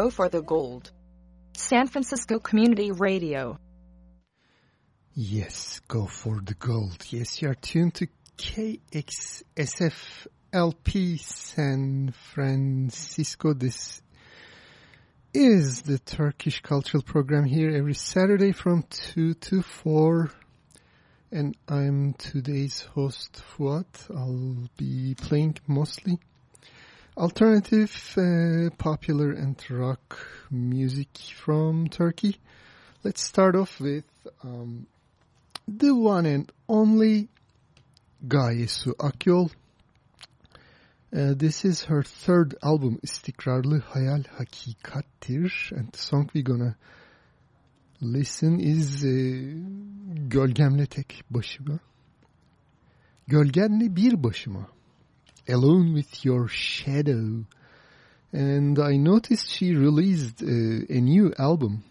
Go for the gold. San Francisco Community Radio. Yes, go for the gold. Yes, you are tuned to KXSF LP San Francisco. This is the Turkish Cultural Program here every Saturday from 2 to 4. And I'm today's host, Fuat. I'll be playing mostly alternative, uh, popular and rock music from Turkey. Let's start off with um, the one and only Gaye Su Akyol. Uh, this is her third album, İstikrarlı Hayal Hakikattir. And the song we're gonna listen is uh, Gölgemle Tek Başıma. Gölgenle Bir Başıma. Alone with Your Shadow. And I noticed she released uh, a new album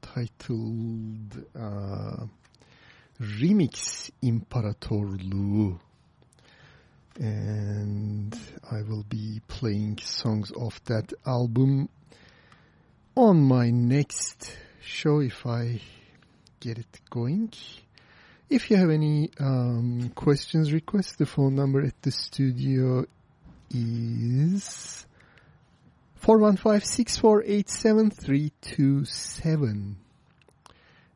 titled uh, Remix İmparatorluğu. And I will be playing songs of that album on my next show if I get it going. If you have any um, questions, requests, the phone number at the studio is 415-648-7327.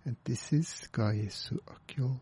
And this is Gaye Su Akyol.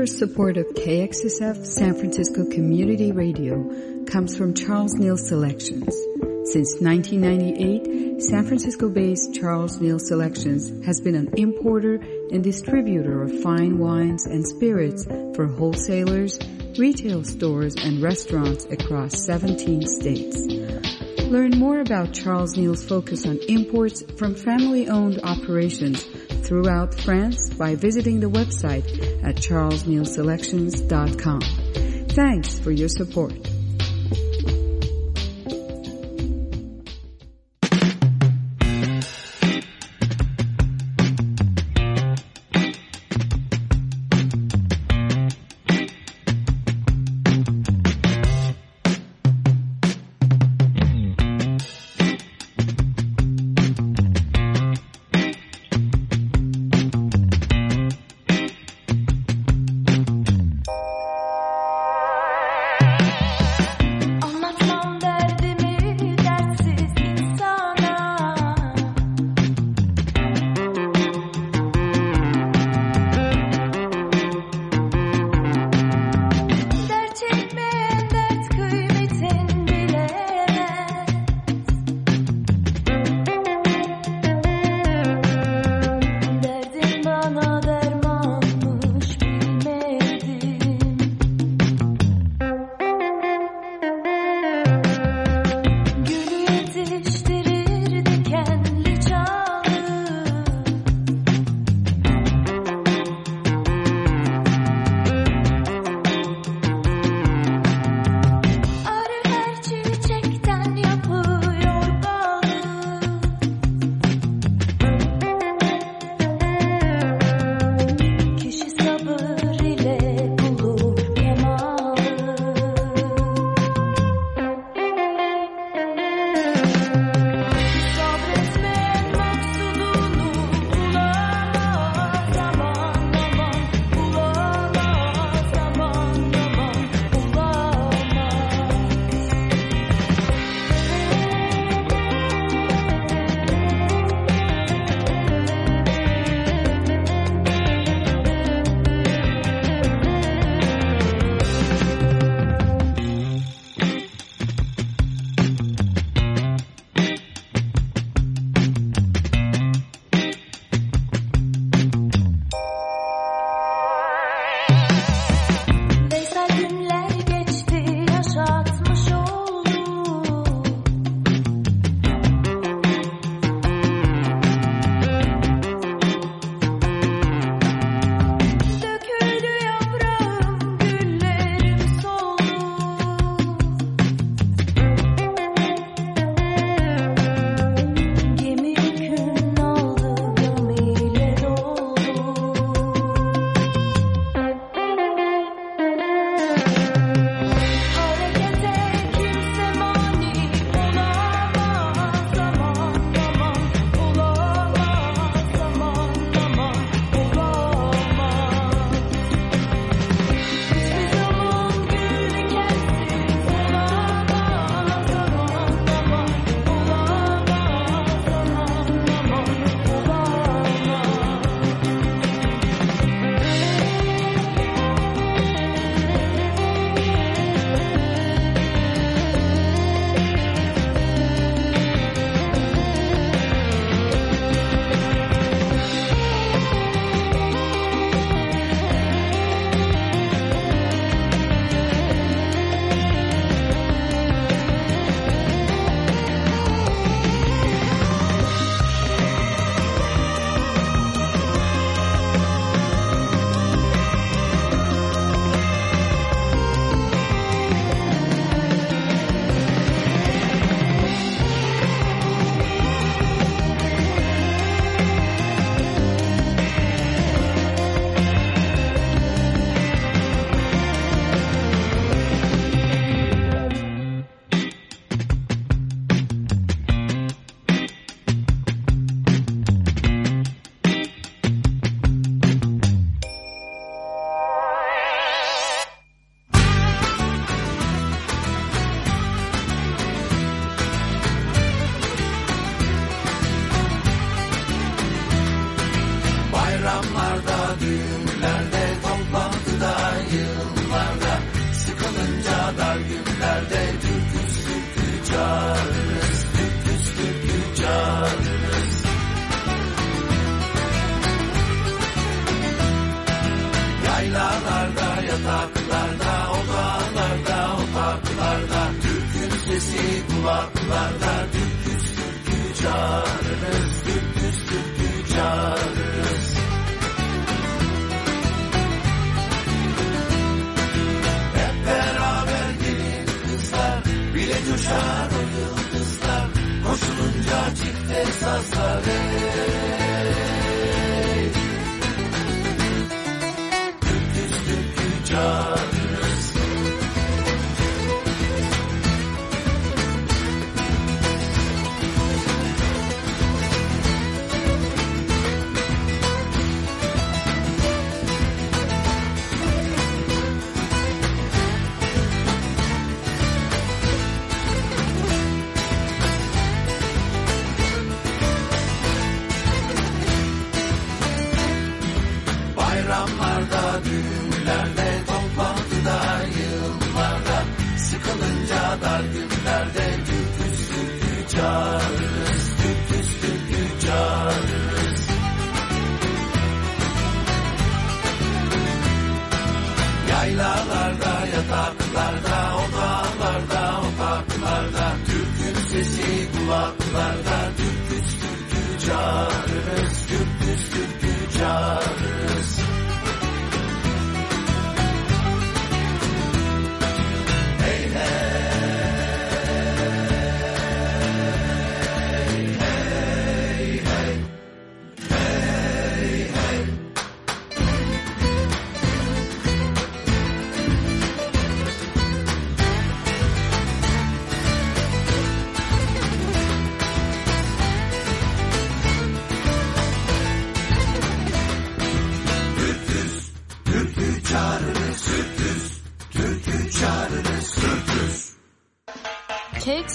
Generous support of KXSF San Francisco Community Radio comes from Charles Neal Selections. Since 1998, San Francisco-based Charles Neal Selections has been an importer and distributor of fine wines and spirits for wholesalers, retail stores, and restaurants across 17 states. Learn more about Charles Neal's focus on imports from family-owned operations throughout France by visiting the website at charlesnealselections.com. Thanks for your support.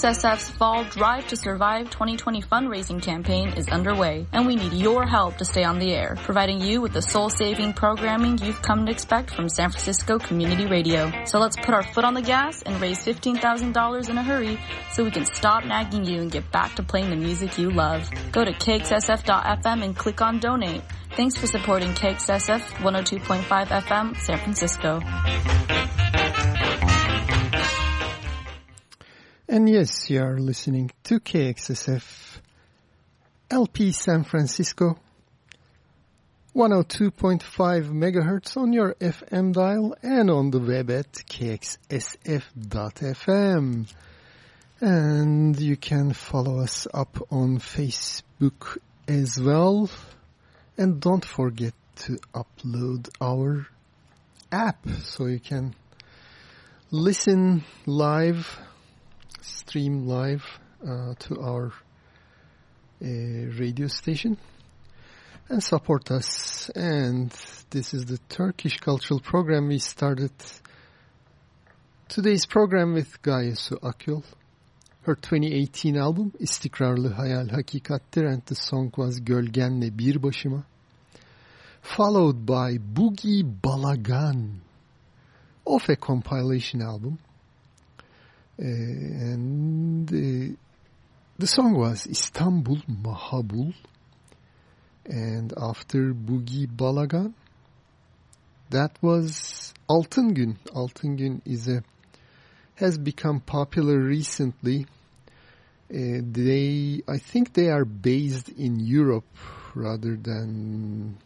KXSF's Fall Drive to Survive 2020 fundraising campaign is underway, and we need your help to stay on the air, providing you with the soul-saving programming you've come to expect from San Francisco Community Radio. So let's put our foot on the gas and raise $15,000 in a hurry so we can stop nagging you and get back to playing the music you love. Go to kxsf.fm and click on donate. Thanks for supporting KXSF 102.5 FM San Francisco. And yes, you are listening to KXSF LP San Francisco 102.5 megahertz on your FM dial and on the web at kxsf.fm. And you can follow us up on Facebook as well. And don't forget to upload our app so you can listen live stream live uh, to our uh, radio station and support us. And this is the Turkish cultural program. We started today's program with Gaye Su Akyol. Her 2018 album İstikrarlı Hayal Hakikattir and the song was Gölgenle Bir Başıma. Followed by Boogie Balagan of a compilation album and uh, the song was Istanbul Mahabul. And after Boogie Balagan, that was Altın Gün. Altın Gün is a has become popular recently. Uh, they, I think, they are based in Europe rather than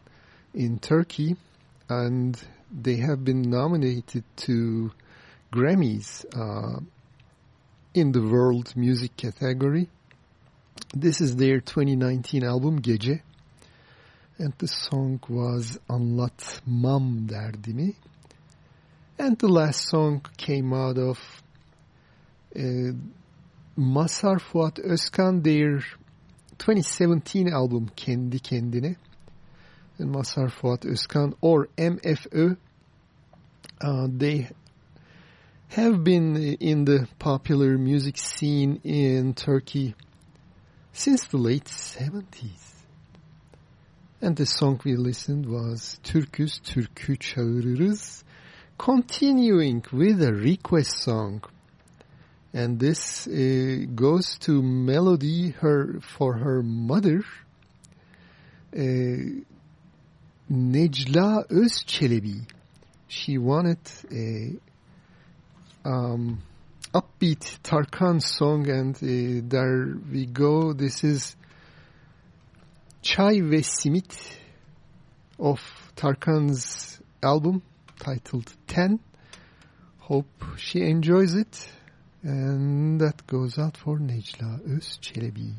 in Turkey, and they have been nominated to Grammys. Uh, in the world music category. This is their 2019 album Gece. And the song was Anlatmam Derdimi. And the last song came out of uh, Mazhar Fuat Özkan, their 2017 album Kendi Kendine. And Mazhar Fuat Özkan or MFÖ, uh, they have been in the popular music scene in Turkey since the late 70s. And the song we listened was Türküz Türkü Çağırırız, continuing with a request song. And this uh, goes to Melody her for her mother, uh, Necla Özçelebi. She wanted a um, upbeat Tarkan song and uh, there we go. This is Çay ve Simit of Tarkan's album titled 10. Hope she enjoys it. And that goes out for Necla Özçelebi.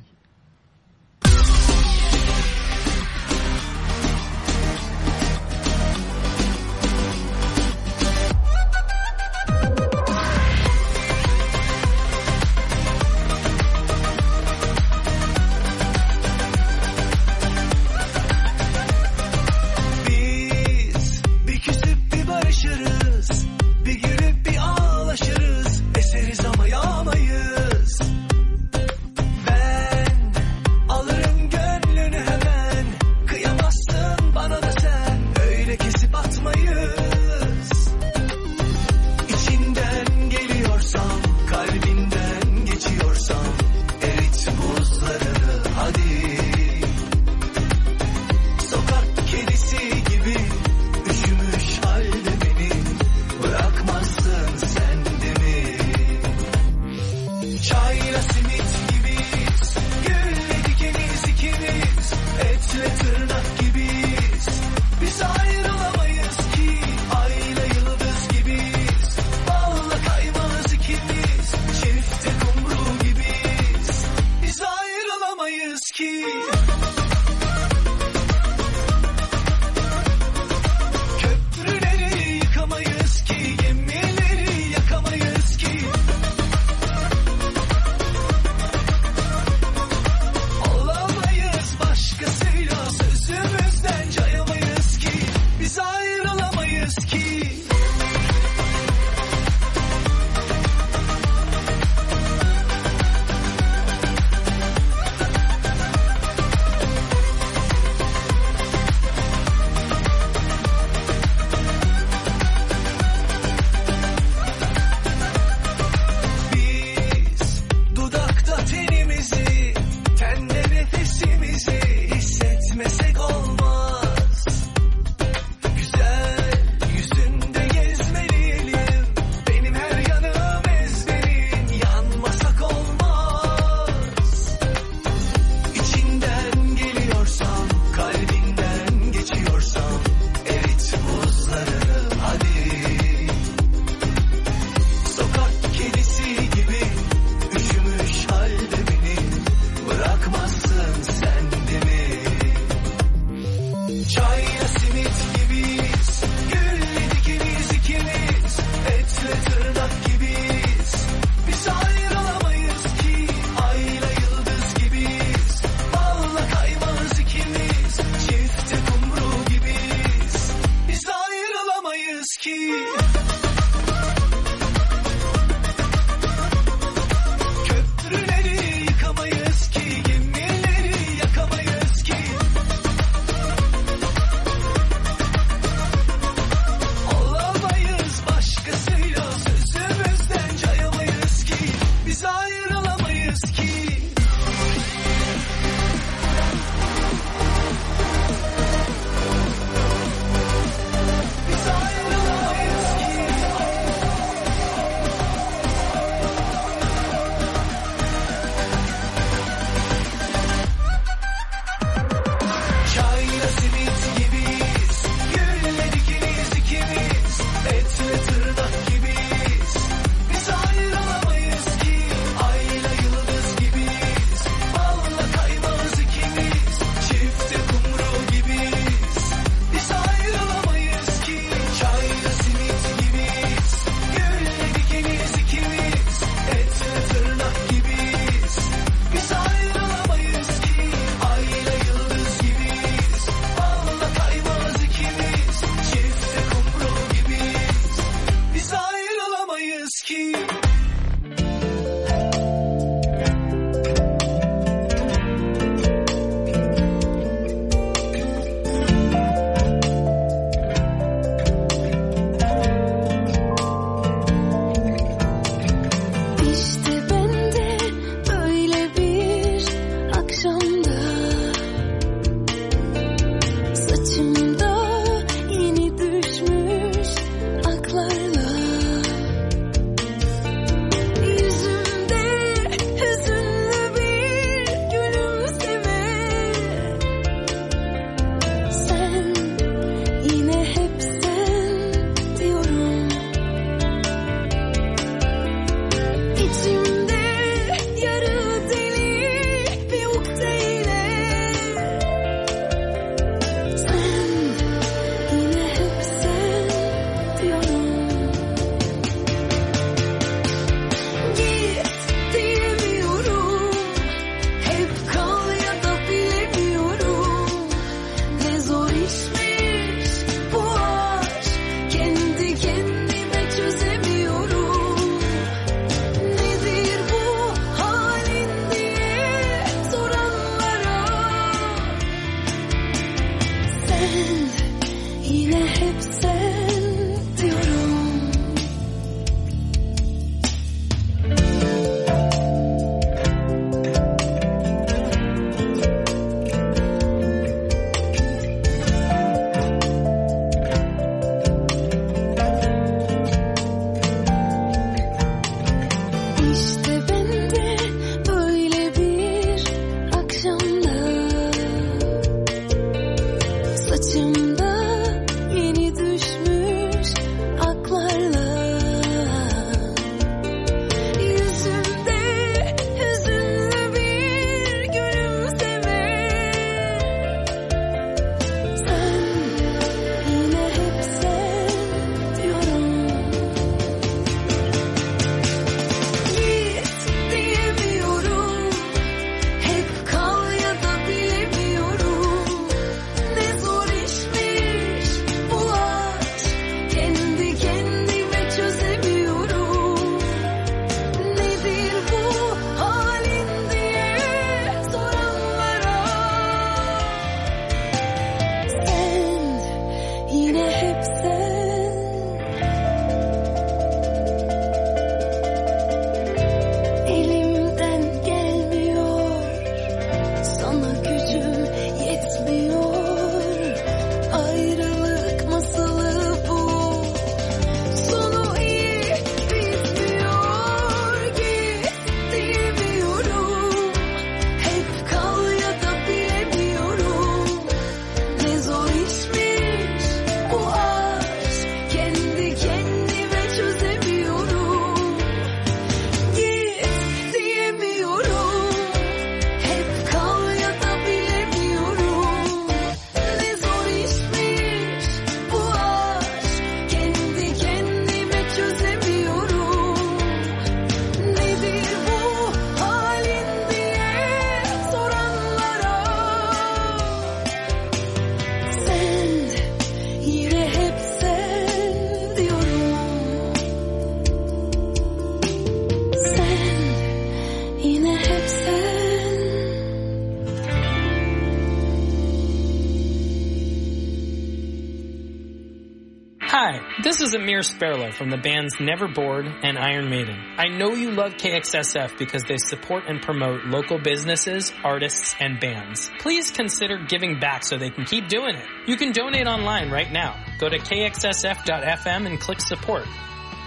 Hi, this is Amir Sperlo from the bands Never Bored and Iron Maiden. I know you love KXSF because they support and promote local businesses, artists, and bands. Please consider giving back so they can keep doing it. You can donate online right now. Go to kxsf.fm and click support.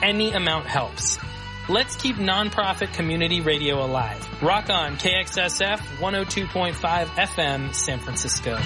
Any amount helps. Let's keep nonprofit community radio alive. Rock on KXSF 102.5 FM San Francisco.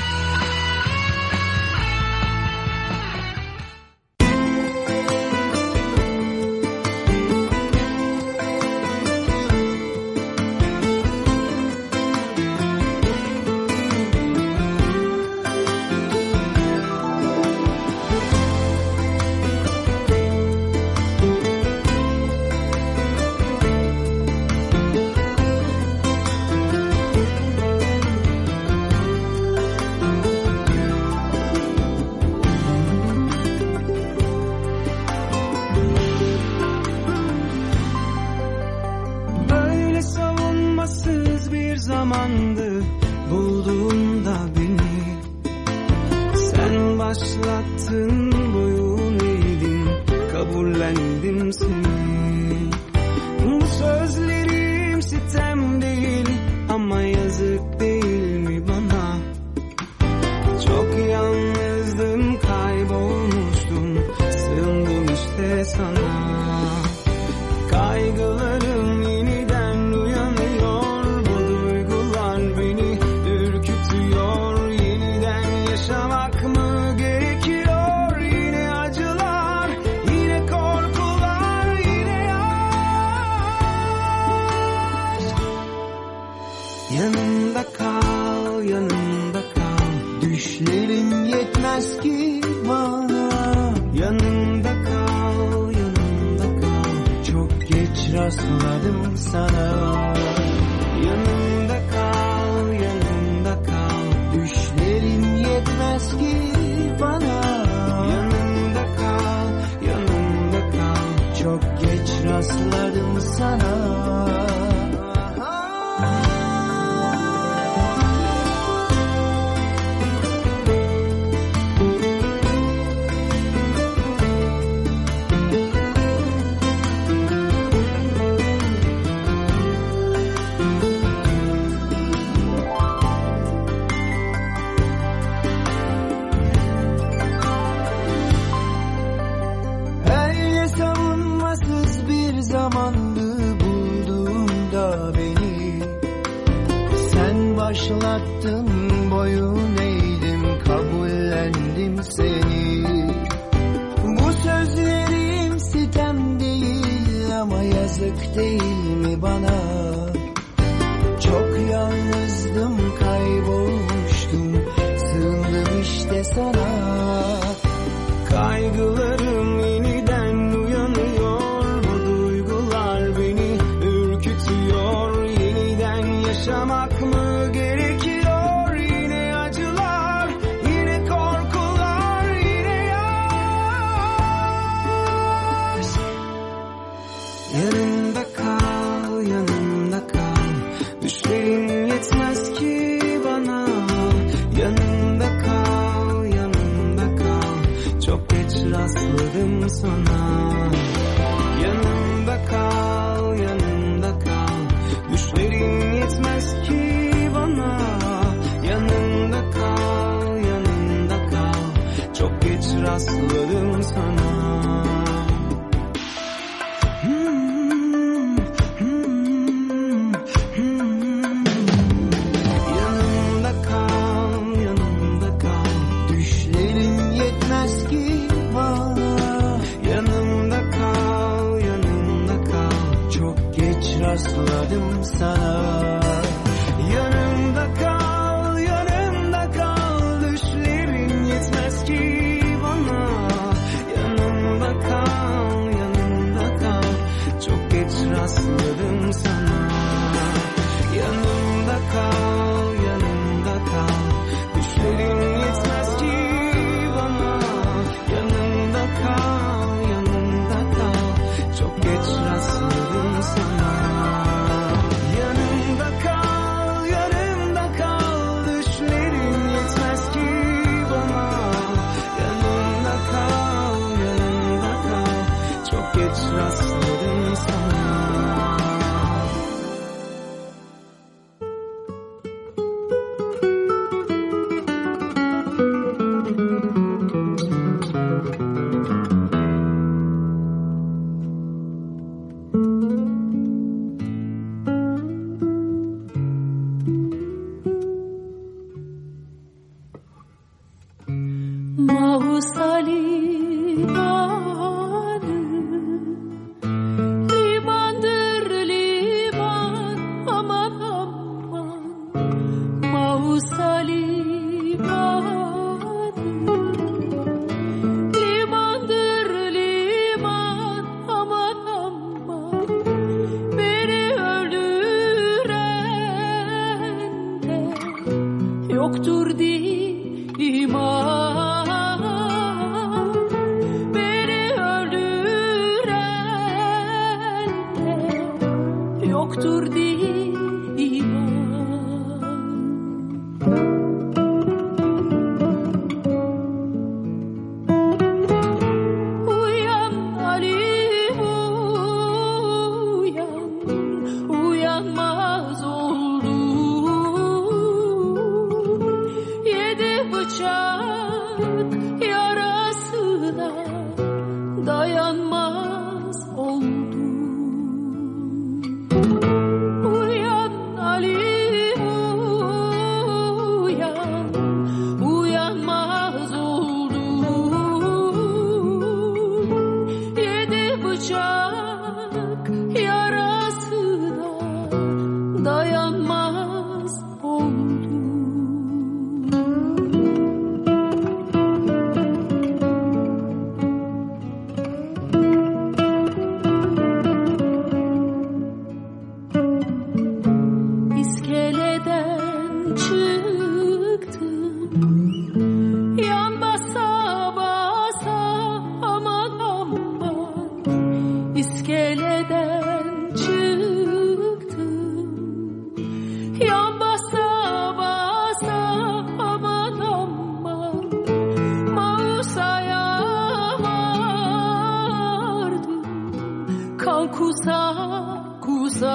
rastladım sana.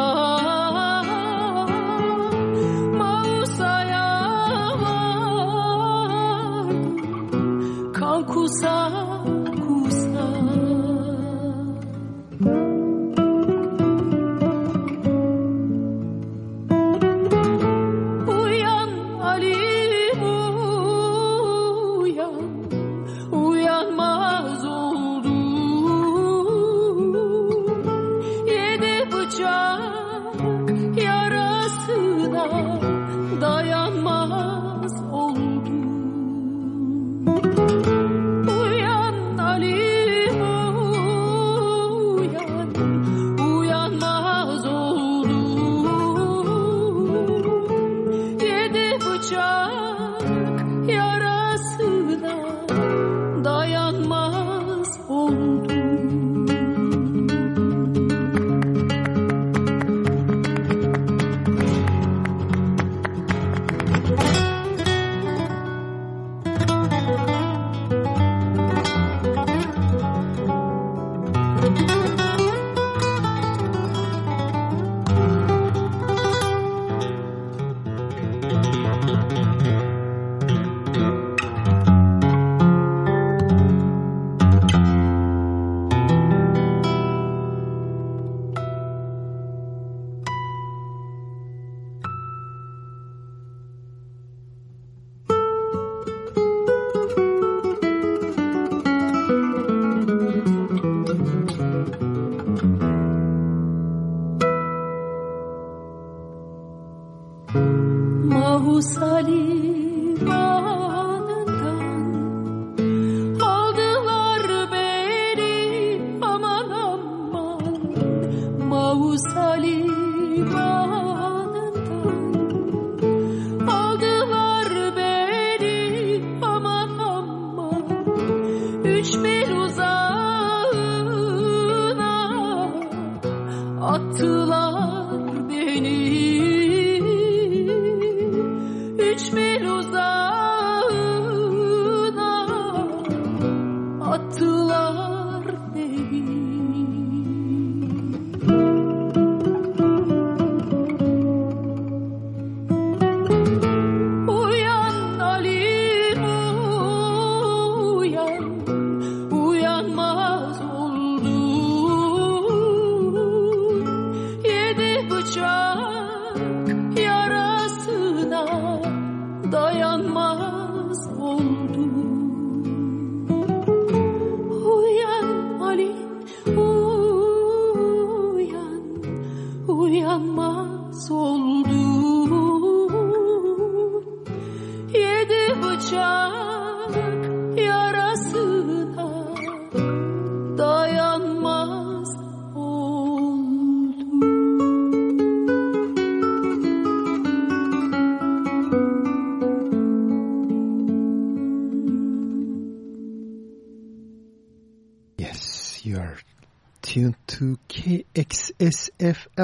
Kusa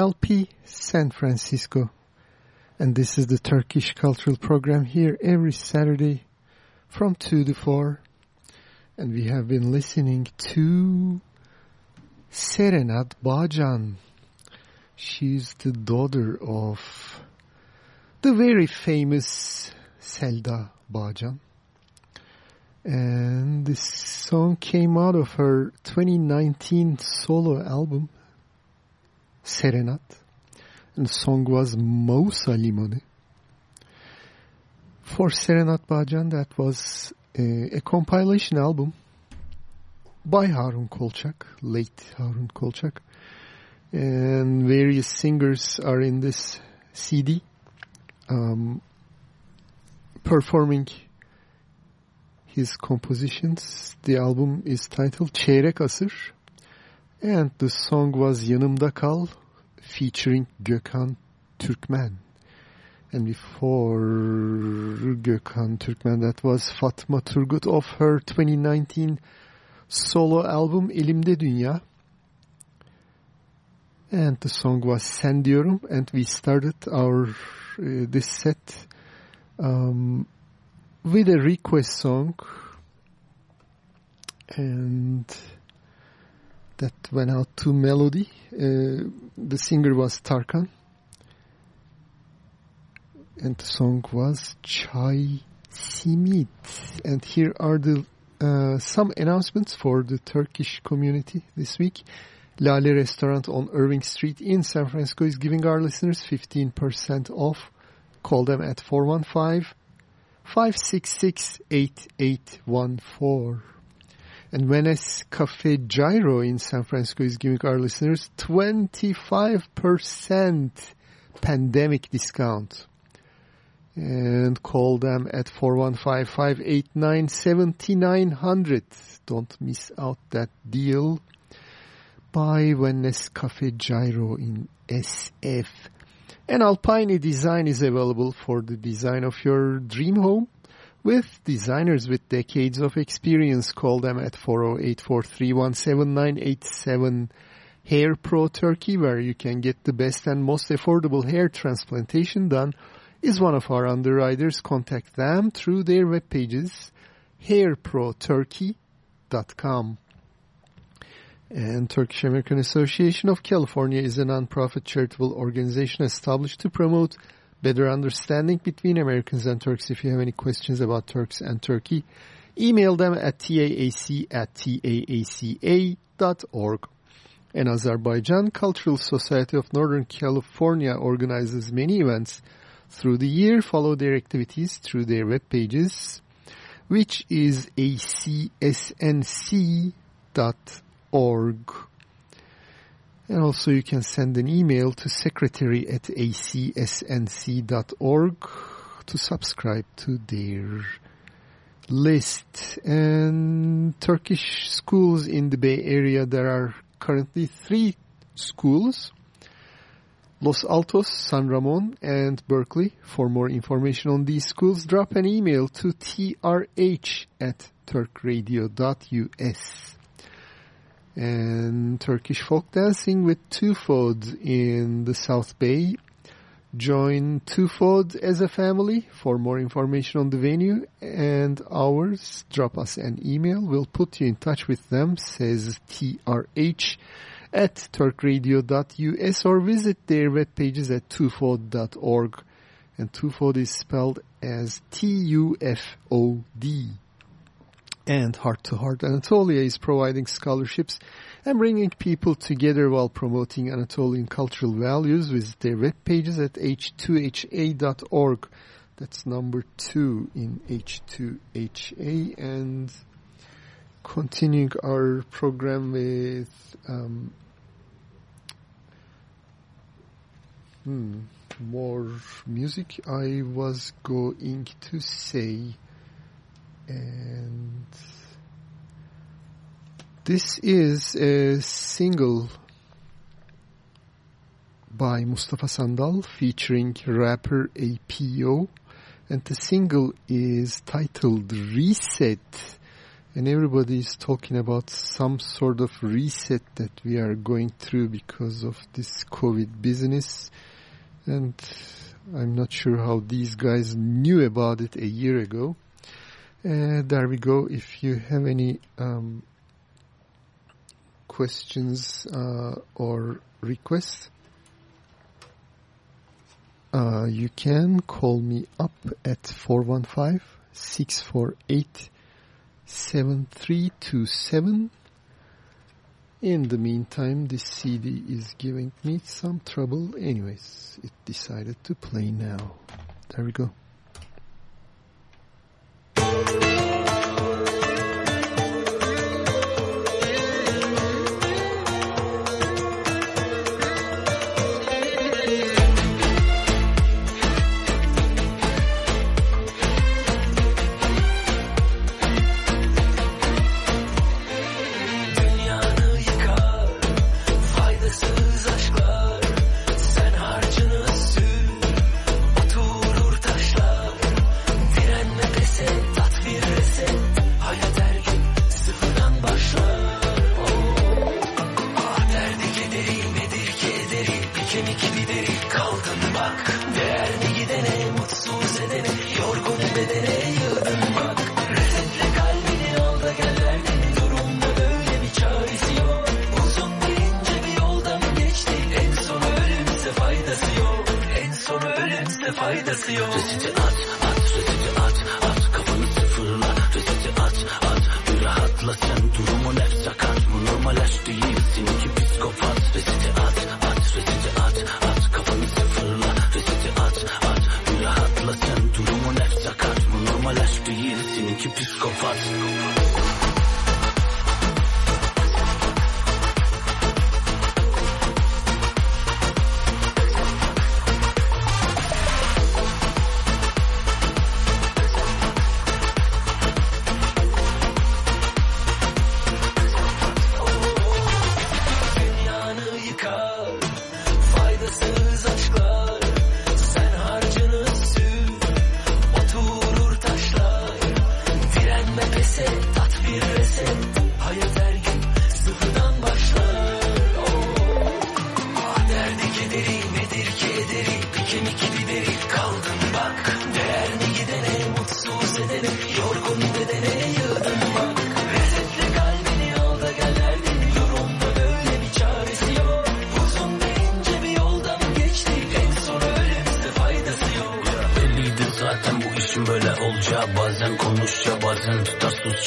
KXSFLP San Francisco. And this is the Turkish Cultural Program here every Saturday from 2 to 4. And we have been listening to Serenad Bağcan. She's the daughter of the very famous Selda Bağcan. And this song came out of her 2019 solo album, Serenad. And the song was Magusa Limanı. For Serenad Bağcan, that was a, a compilation album by Harun Kolçak, late Harun Kolçak. And various singers are in this CD um, performing his compositions. The album is titled Çeyrek Asır and the song was Yanımda Kal featuring Gökhan Türkmen. And before Gökhan Türkmen that was Fatma Turgut of her 2019 solo album Elimde Dünya. And the song was Sen Diyorum and we started our uh, this set um, with a request song and that went out to Melody. Uh, the singer was Tarkan and the song was Çay Simit. And here are the uh, some announcements for the Turkish community this week. Lale Restaurant on Irving Street in San Francisco is giving our listeners 15% off. Call them at 415 566-8814. And Venice Cafe Gyro in San Francisco is giving our listeners 25% pandemic discount. And call them at 415-589-7900. Don't miss out that deal. By Venice Cafe Gyro in SF. An Alpine design is available for the design of your dream home with designers with decades of experience. Call them at 408-431-7987. Hair Pro Turkey, where you can get the best and most affordable hair transplantation done, is one of our underwriters. Contact them through their web pages, hairproturkey.com. And Turkish American Association of California is a nonprofit charitable organization established to promote better understanding between Americans and Turks. If you have any questions about Turks and Turkey, email them at taac at taaca.org. And Azerbaijan Cultural Society of Northern California organizes many events through the year. Follow their activities through their web pages, which is acsnc.org org. And also you can send an email to secretary at acsnc.org to subscribe to their list. And Turkish schools in the Bay Area, there are currently three schools. Los Altos, San Ramon, and Berkeley. For more information on these schools, drop an email to trh at turkradio.us and Turkish folk dancing with Tufod in the South Bay. Join Tufod as a family. For more information on the venue and hours, drop us an email. We'll put you in touch with them, says TRH at turkradio.us or visit their web pages at tufod.org. And Tufod is spelled as T-U-F-O-D and Heart to Heart Anatolia is providing scholarships and bringing people together while promoting Anatolian cultural values. Visit their web pages at h2ha.org. That's number two in H2HA. And continuing our program with um, hmm, more music, I was going to say and this is a single by Mustafa Sandal featuring rapper Eypio. And the single is titled Reset. And everybody is talking about some sort of reset that we are going through because of this COVID business. And I'm not sure how these guys knew about it a year ago. Uh, there we go. If you have any um, questions uh, or requests, uh, you can call me up at 415-648-7327. In the meantime, this CD is giving me some trouble. Anyways, it decided to play now. There we go.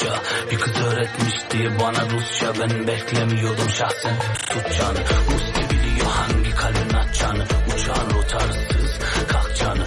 Rusça. Bir kız öğretmişti bana Rusça. Ben beklemiyordum şahsen. Tutacağını Musti biliyor hangi kalbin atacağını Uçağın rotarsız kalkacağını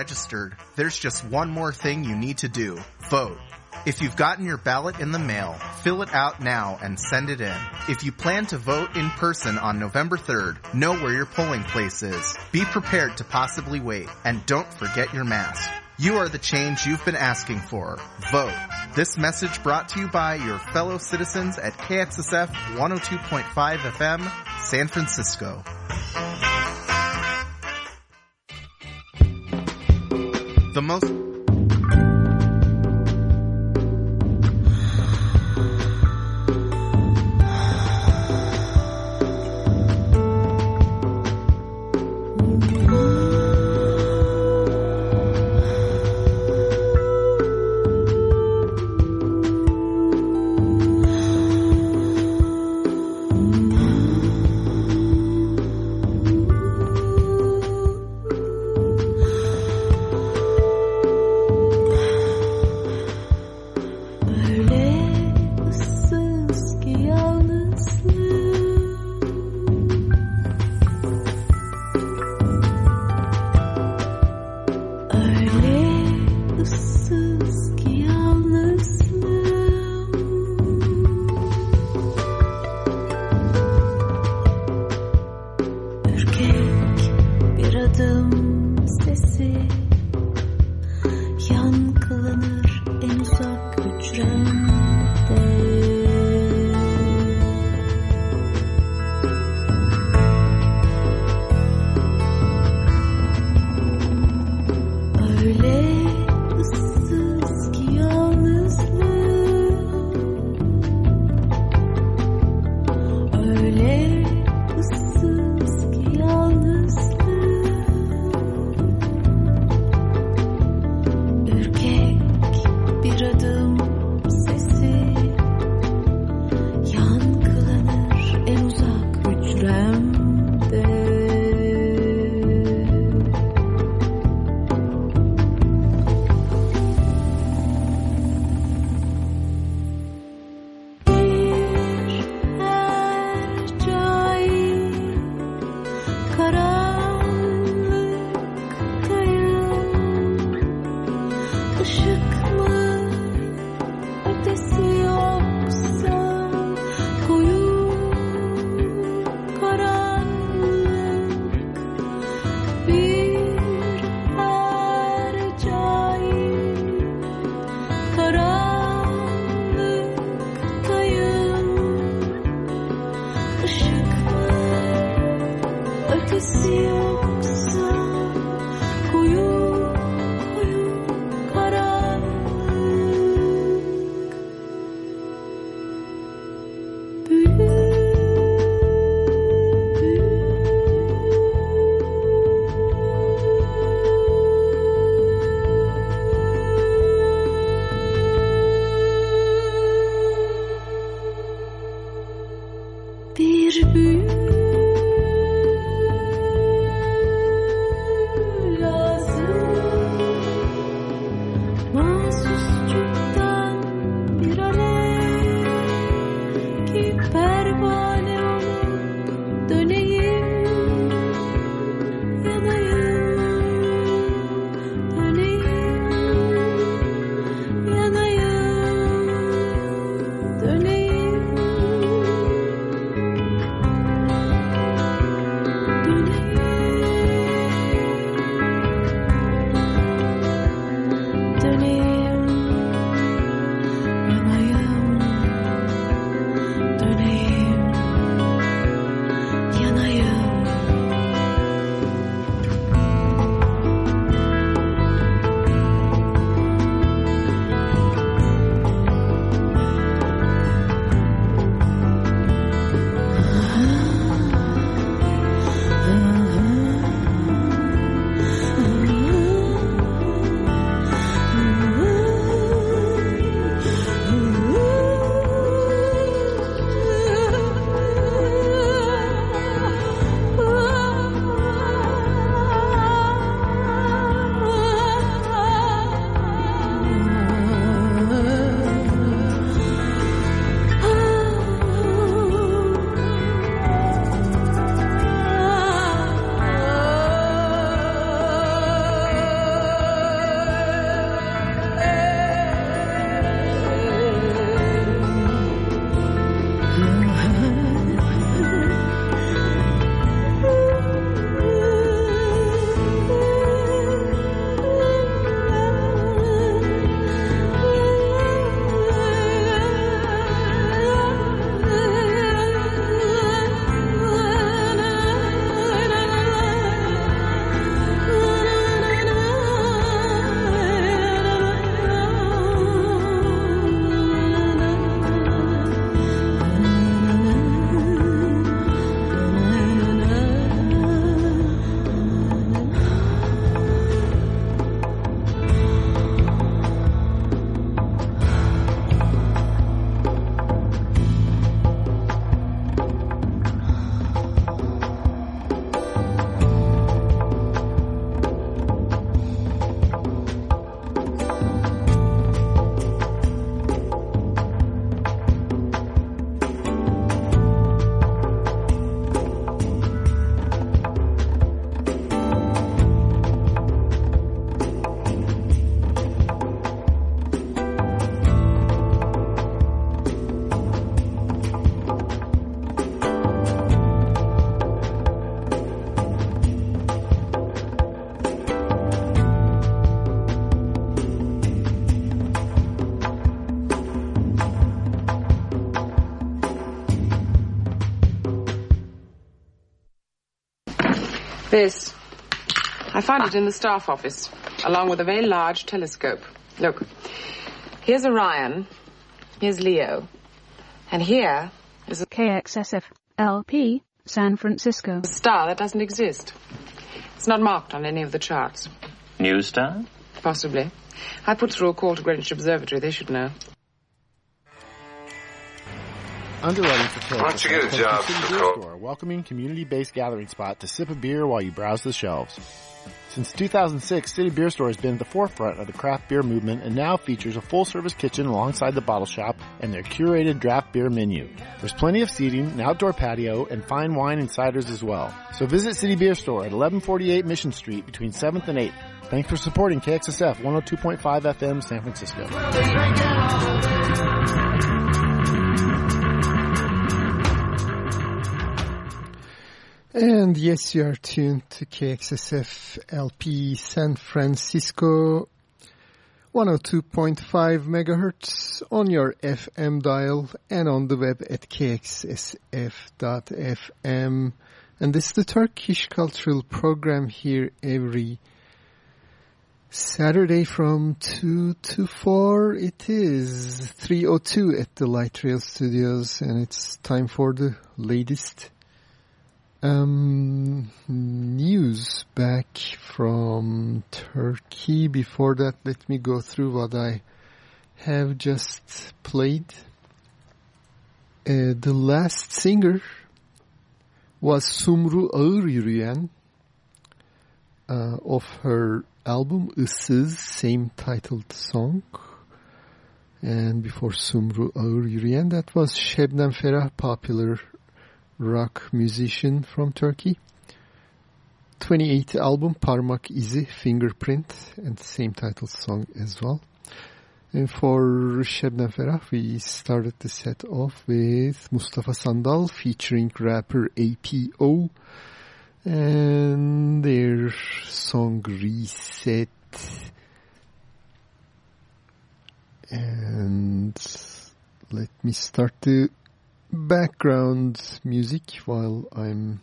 registered, there's just one more thing you need to do. Vote. If you've gotten your ballot in the mail, fill it out now and send it in. If you plan to vote in person on November 3rd, know where your polling place is. Be prepared to possibly wait, and don't forget your mask. You are the change you've been asking for. Vote. This message brought to you by your fellow citizens at KXSF 102.5 FM, San Francisco. The most found it in the staff office, along with a very large telescope. Look, here's Orion, here's Leo, and here is a KXSF LP San Francisco. A star that doesn't exist. It's not marked on any of the charts. New star? Possibly. I put through a call to Greenwich Observatory. They should know. Underwriting for kids. Why don't you get a job, City Beer Store, a welcoming community-based gathering spot to sip a beer while you browse the shelves. Since 2006, City Beer Store has been at the forefront of the craft beer movement and now features a full-service kitchen alongside the bottle shop and their curated draft beer menu. There's plenty of seating, an outdoor patio, and fine wine and ciders as well. So visit City Beer Store at 1148 Mission Street between 7th and 8th. Thanks for supporting KXSF 102.5 FM San Francisco. And yes, you are tuned to KXSF LP San Francisco 102.5 megahertz on your FM dial and on the web at kxsf.fm. And this is the Turkish Cultural Program here every Saturday from 2 to 4. It is 3.02 at the Light Rail Studios and it's time for the latest um, news back from Turkey. Before that, let me go through what I have just played. Uh, the last singer was Sumru Ağıryürüyen uh, of her album Issız, same titled song. And before Sumru Ağıryürüyen, that was Şebnem Ferah, popular rock musician from Turkey. 28th album Parmak İzi, Fingerprint, and same title song as well. And for Şebnem Ferah, we started the set off with Mustafa Sandal featuring rapper Eypio and their song Reset. And let me start the background music while I'm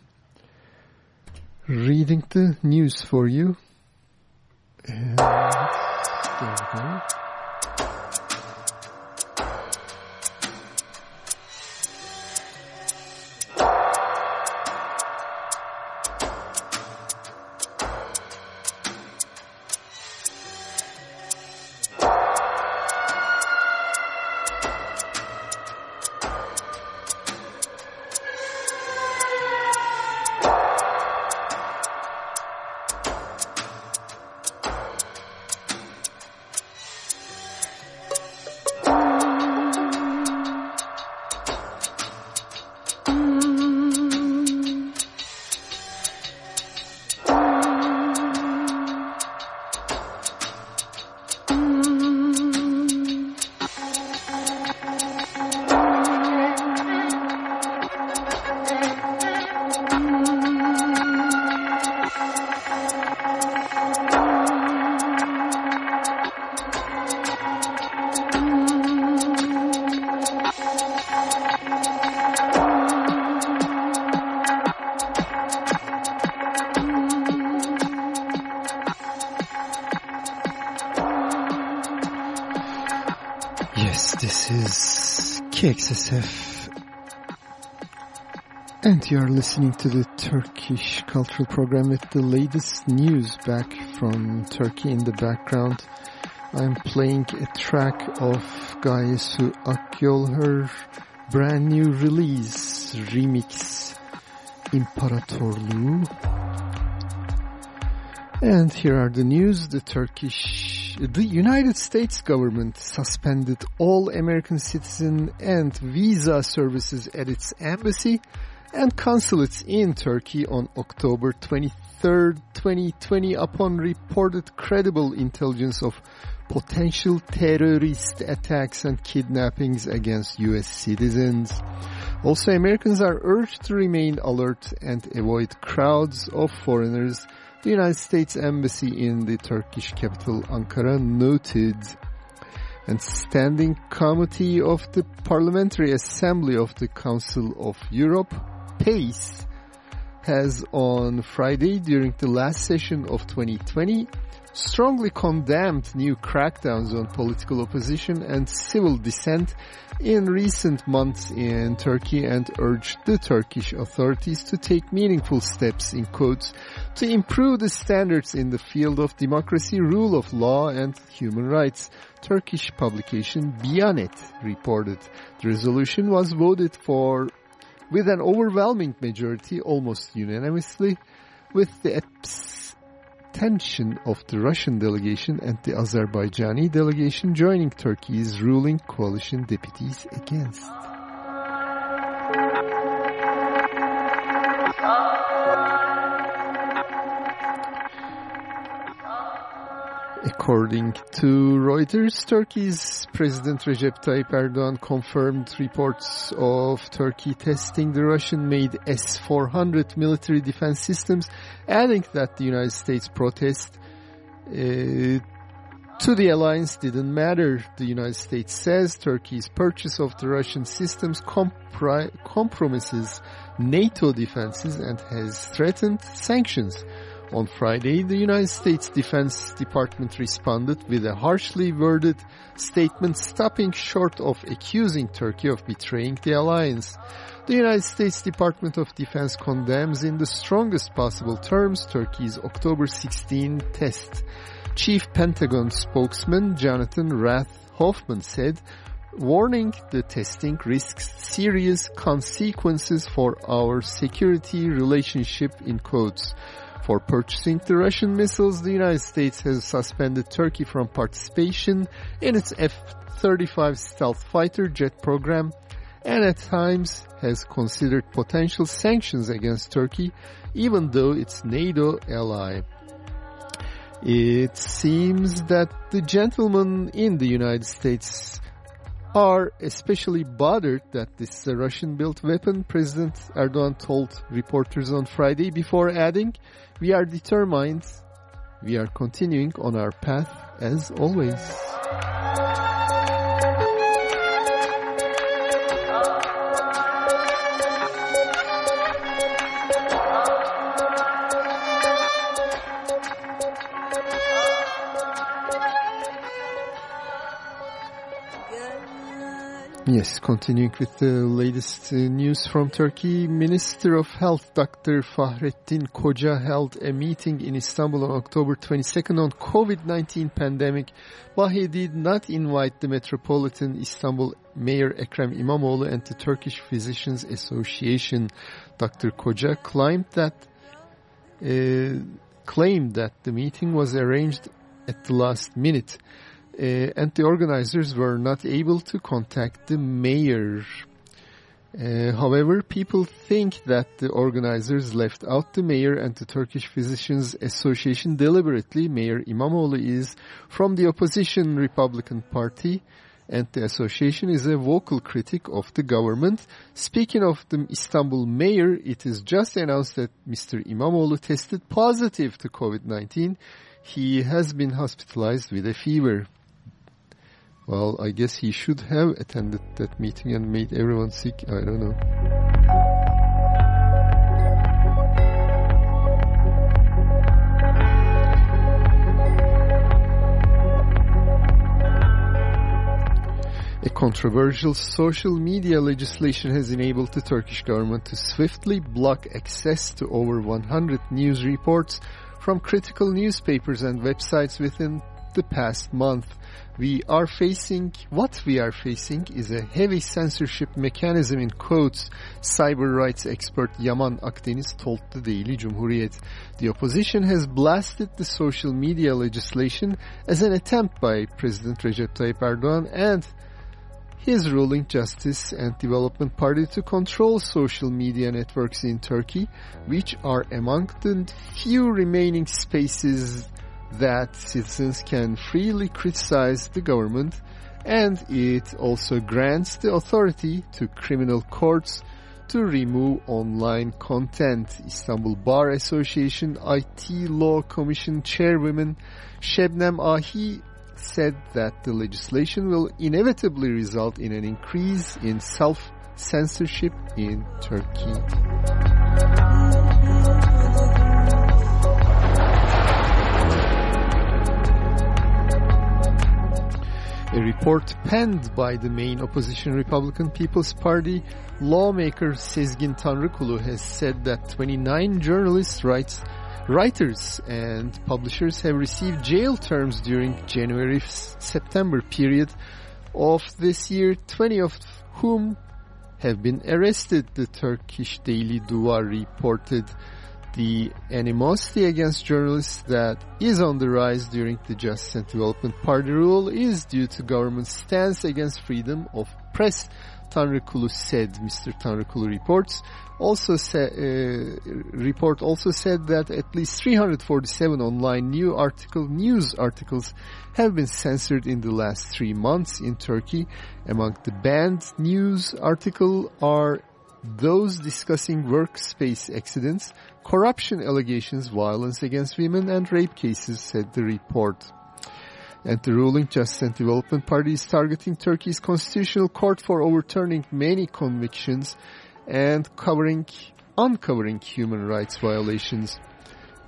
reading the news for you. And there we go. KXSF. And you are listening to the Turkish Cultural Program with the latest news back from Turkey in the background. I'm playing a track of Gaye Su Akyol, her brand new release, remix, İmparatorluğu. And here are the news. The Turkish, the United States government suspended all American citizen and visa services at its embassy and consulates in Turkey on October 23rd, 2020 upon reported credible intelligence of potential terrorist attacks and kidnappings against U.S. citizens. Also, Americans are urged to remain alert and avoid crowds of foreigners the United States Embassy in the Turkish capital Ankara noted. And Standing Committee of the Parliamentary Assembly of the Council of Europe, PACE, has on Friday during the last session of 2020 strongly condemned new crackdowns on political opposition and civil dissent in recent months in Turkey and urged the Turkish authorities to take meaningful steps in quotes to improve the standards in the field of democracy, rule of law and human rights. Turkish publication Bianet reported the resolution was voted for with an overwhelming majority, almost unanimously, with the abstention of the Russian delegation and the Azerbaijani delegation joining Turkey's ruling coalition deputies against. According to Reuters, Turkey's President Recep Tayyip Erdogan confirmed reports of Turkey testing the Russian-made S-400 military defense systems, adding that the United States protest uh, to the alliance didn't matter. The United States says Turkey's purchase of the Russian systems compromises NATO defenses and has threatened sanctions. On Friday, the United States Defense Department responded with a harshly worded statement stopping short of accusing Turkey of betraying the alliance. The United States Department of Defense condemns in the strongest possible terms Turkey's October 16 test. Chief Pentagon spokesman Jonathan Rath Hoffman said, warning the testing risks serious consequences for our security relationship in quotes. For purchasing the Russian missiles, the United States has suspended Turkey from participation in its F-35 stealth fighter jet program and at times has considered potential sanctions against Turkey even though it's NATO ally. It seems that the gentlemen in the United States are especially bothered that this is a Russian-built weapon, President Erdogan told reporters on Friday before adding, we are determined, we are continuing on our path as always. Yes, continuing with the latest uh, news from Turkey, Minister of Health Dr. Fahrettin Koca held a meeting in Istanbul on October 22nd on COVID-19 pandemic, but he did not invite the Metropolitan Istanbul Mayor Ekrem İmamoğlu and the Turkish Physicians Association. Dr. Koca claimed that uh, claimed that the meeting was arranged at the last minute. Uh, and the organizers were not able to contact the mayor. Uh, however, people think that the organizers left out the mayor and the Turkish Physicians Association deliberately. Mayor İmamoğlu is from the opposition Republican Party and the association is a vocal critic of the government. Speaking of the Istanbul mayor, it is just announced that Mr. İmamoğlu tested positive to COVID-19. He has been hospitalized with a fever. Well, I guess he should have attended that meeting and made everyone sick. I don't know. A controversial social media legislation has enabled the Turkish government to swiftly block access to over 100 news reports from critical newspapers and websites within the past month. We are facing, what we are facing is a heavy censorship mechanism in quotes, cyber rights expert Yaman Akdeniz told the Daily Cumhuriyet. The opposition has blasted the social media legislation as an attempt by President Recep Tayyip Erdogan and his ruling Justice and Development Party to control social media networks in Turkey, which are among the few remaining spaces that citizens can freely criticize the government and it also grants the authority to criminal courts to remove online content. Istanbul Bar Association IT Law Commission Chairwoman Şebnem Ahi said that the legislation will inevitably result in an increase in self-censorship in Turkey. A report penned by the main opposition Republican People's Party lawmaker Sezgin Tanrıkulu has said that 29 journalists, writes, writers and publishers have received jail terms during January-September period of this year, 20 of whom have been arrested, the Turkish daily Duvar reported the animosity against journalists that is on the rise during the Justice and Development Party rule is due to government's stance against freedom of press. Tanrıkulu said, Mr. Tanrıkulu reports, also uh, report also said that at least 347 online new article, news articles have been censored in the last three months in Turkey. Among the banned news article are those discussing workspace accidents, corruption allegations, violence against women, and rape cases, said the report. And the ruling Justice and Development Party is targeting Turkey's constitutional court for overturning many convictions and covering, uncovering human rights violations.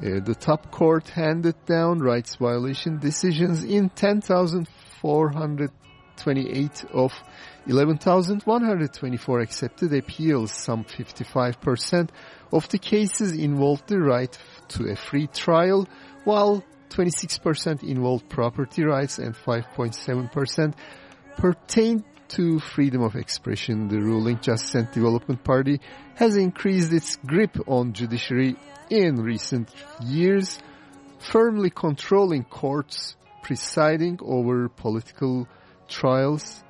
Uh, the top court handed down rights violation decisions in 10,428 of 11,124 accepted appeals. Some 55% of the cases involved the right to a free trial, while 26% involved property rights and 5.7% pertained to freedom of expression. The ruling Justice and Development Party has increased its grip on judiciary in recent years, firmly controlling courts presiding over political trials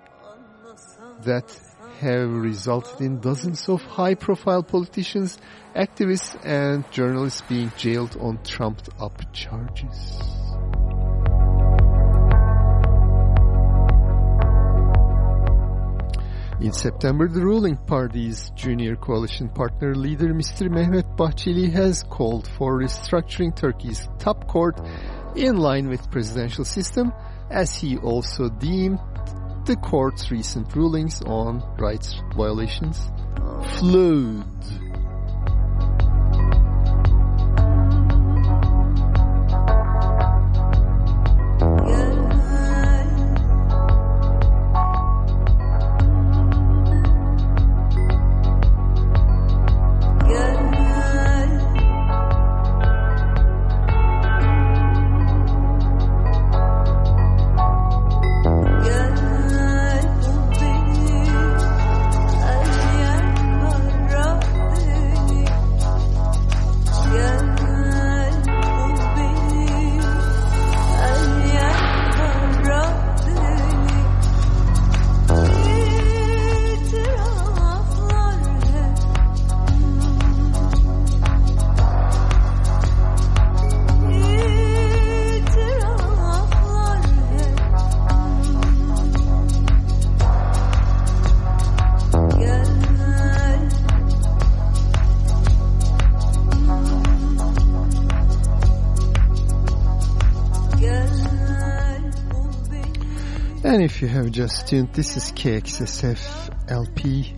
that have resulted in dozens of high-profile politicians, activists, and journalists being jailed on trumped-up charges. In September, the ruling party's junior coalition partner leader, Mr. Mehmet Bahçeli, has called for restructuring Turkey's top court in line with presidential system, as he also deemed the court's recent rulings on rights violations flawed. Just tuned, this is KXSF LP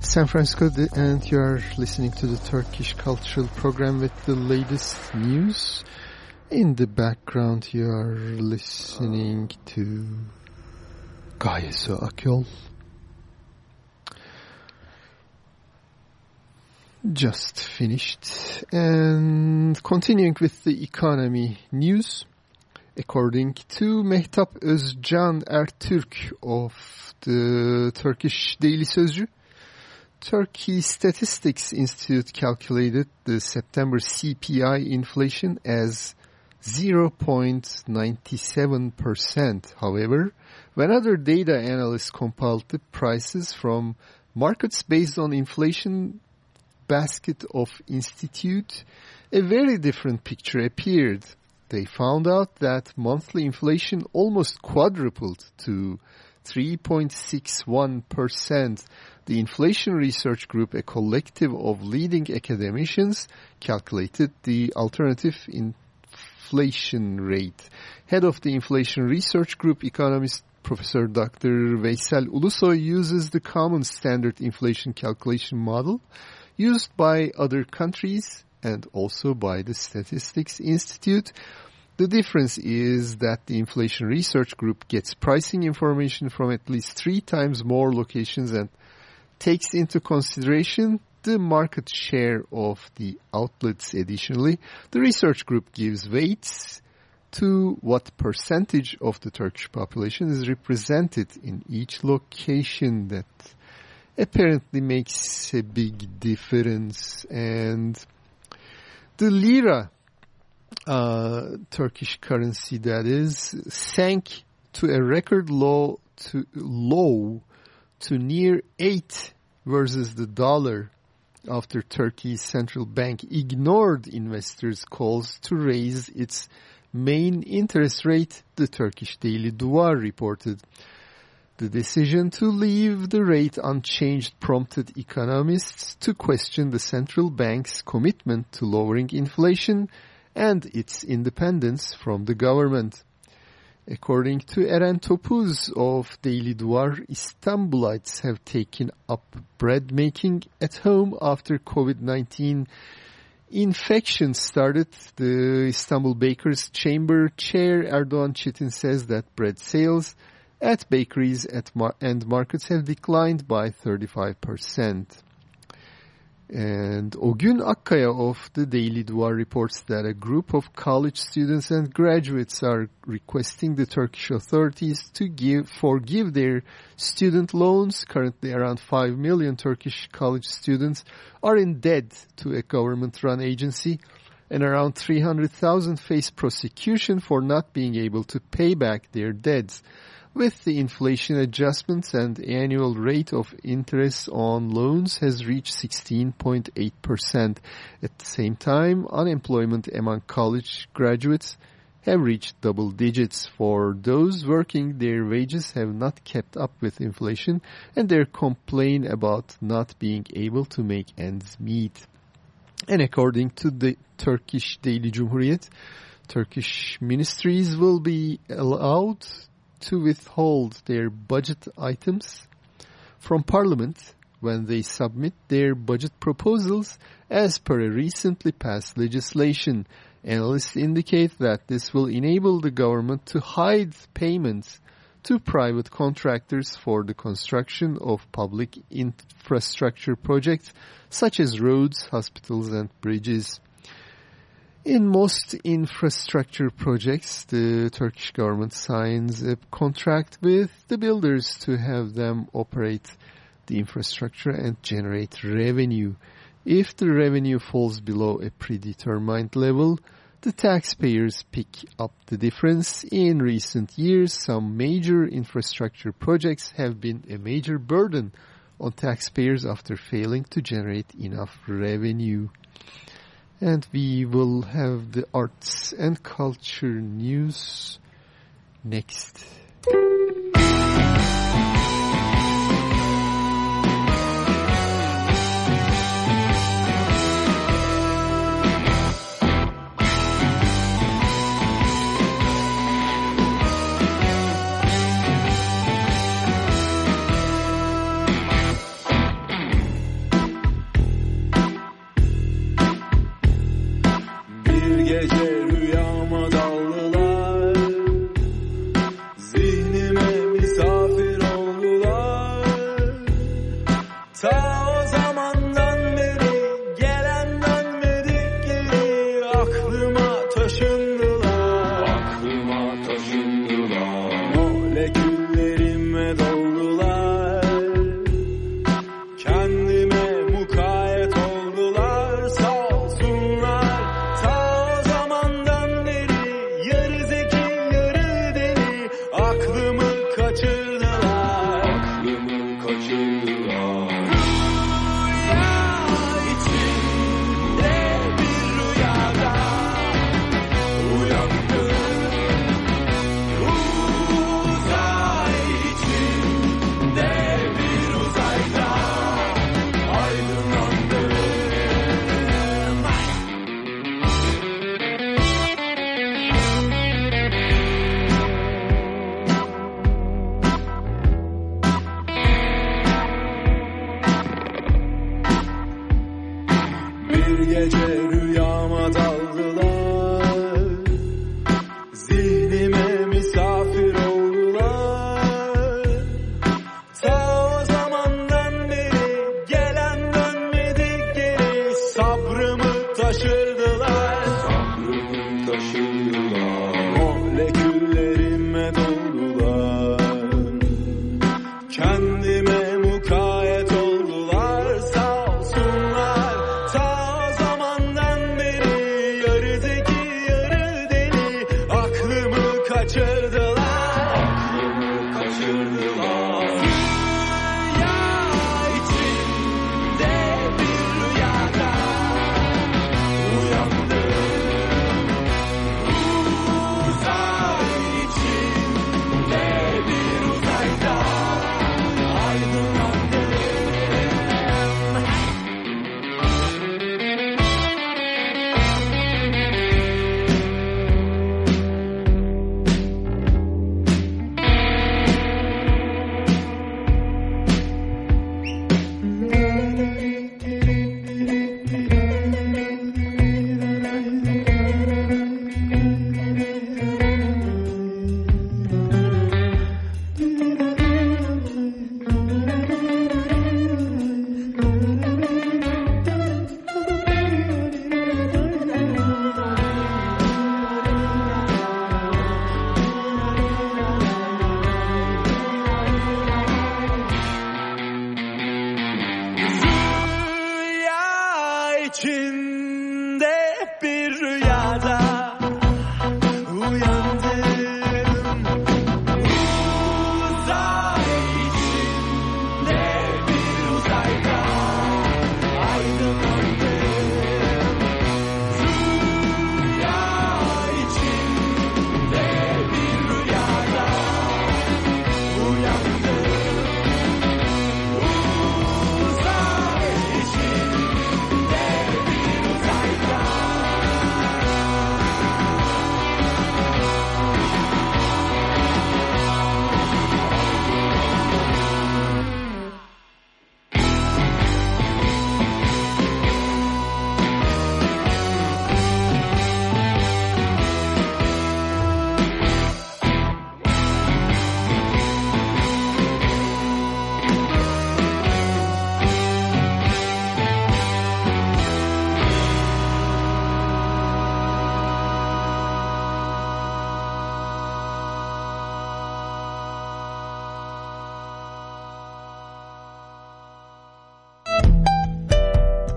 San Francisco and you are listening to the Turkish Cultural Program with the latest news. In the background you are listening to Gaye Su Akyol. Just finished and continuing with the economy news. According to Mehtap Özcan Ertürk of the Turkish Daily Sözcü, Turkey Statistics Institute calculated the September CPI inflation as 0.97%. However, when other data analysts compiled the prices from markets based on inflation basket of institute, a very different picture appeared. They found out that monthly inflation almost quadrupled to 3.61%. The Inflation Research Group, a collective of leading academicians, calculated the alternative inflation rate. Head of the Inflation Research Group, economist Professor Dr. Veysel Ulusoy uses the common standard inflation calculation model used by other countries and also by the Statistics Institute. The difference is that the Inflation Research Group gets pricing information from at least three times more locations and takes into consideration the market share of the outlets additionally. The research group gives weights to what percentage of the Turkish population is represented in each location that apparently makes a big difference and the lira uh, Turkish currency that is sank to a record low to low to near 8 versus the dollar after Turkey's central bank ignored investors' calls to raise its main interest rate, the Turkish daily Duvar reported. The decision to leave the rate unchanged prompted economists to question the central bank's commitment to lowering inflation and its independence from the government. According to Eren Topuz of Daily Duvar, Istanbulites have taken up bread making at home after COVID-19 infection started. The Istanbul Bakers Chamber Chair Erdoğan Çetin says that bread sales at bakeries and markets have declined by 35%. And Ogün Akkaya of the Daily Duvar reports that a group of college students and graduates are requesting the Turkish authorities to give forgive their student loans. Currently around 5 million Turkish college students are in debt to a government-run agency and around 300,000 face prosecution for not being able to pay back their debts with the inflation adjustments and annual rate of interest on loans has reached 16.8%. At the same time, unemployment among college graduates have reached double digits. For those working, their wages have not kept up with inflation and they complain about not being able to make ends meet. And according to the Turkish Daily Cumhuriyet, Turkish ministries will be allowed to withhold their budget items from Parliament when they submit their budget proposals as per a recently passed legislation. Analysts indicate that this will enable the government to hide payments to private contractors for the construction of public infrastructure projects such as roads, hospitals and bridges. In most infrastructure projects, the Turkish government signs a contract with the builders to have them operate the infrastructure and generate revenue. If the revenue falls below a predetermined level, the taxpayers pick up the difference. In recent years, some major infrastructure projects have been a major burden on taxpayers after failing to generate enough revenue. And we will have the arts and culture news next.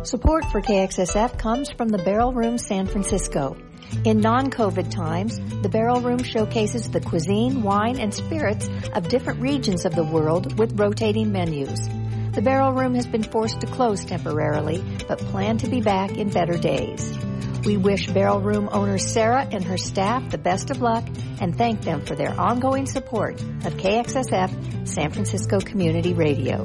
Support for KXSF comes from the Barrel Room San Francisco. In non-COVID times, the Barrel Room showcases the cuisine, wine, and spirits of different regions of the world with rotating menus. The Barrel Room has been forced to close temporarily, but plan to be back in better days. We wish Barrel Room owner Sarah and her staff the best of luck and thank them for their ongoing support of KXSF San Francisco Community Radio.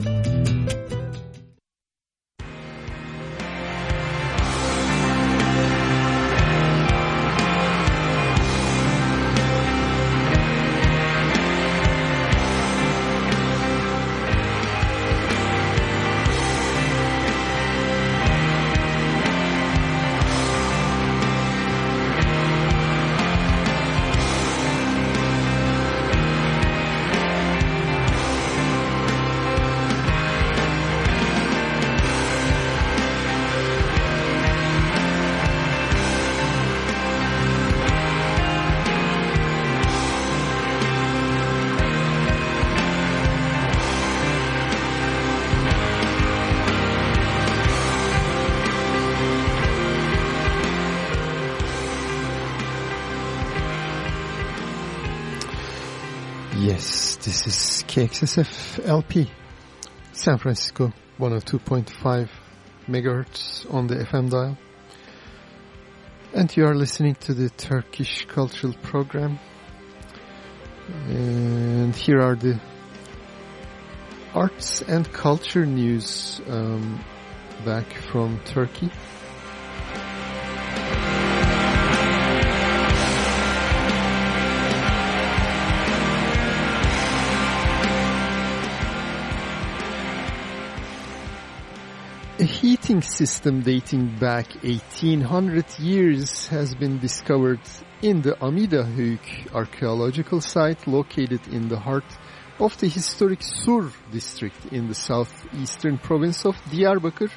KXSF LP, San Francisco, 102.5 megahertz on the FM dial. And you are listening to the Turkish Cultural Program. And here are the arts and culture news um, back from Turkey. Heating system dating back 1800 years has been discovered in the Amidahöyük archaeological site located in the heart of the historic Sur district in the southeastern province of Diyarbakir,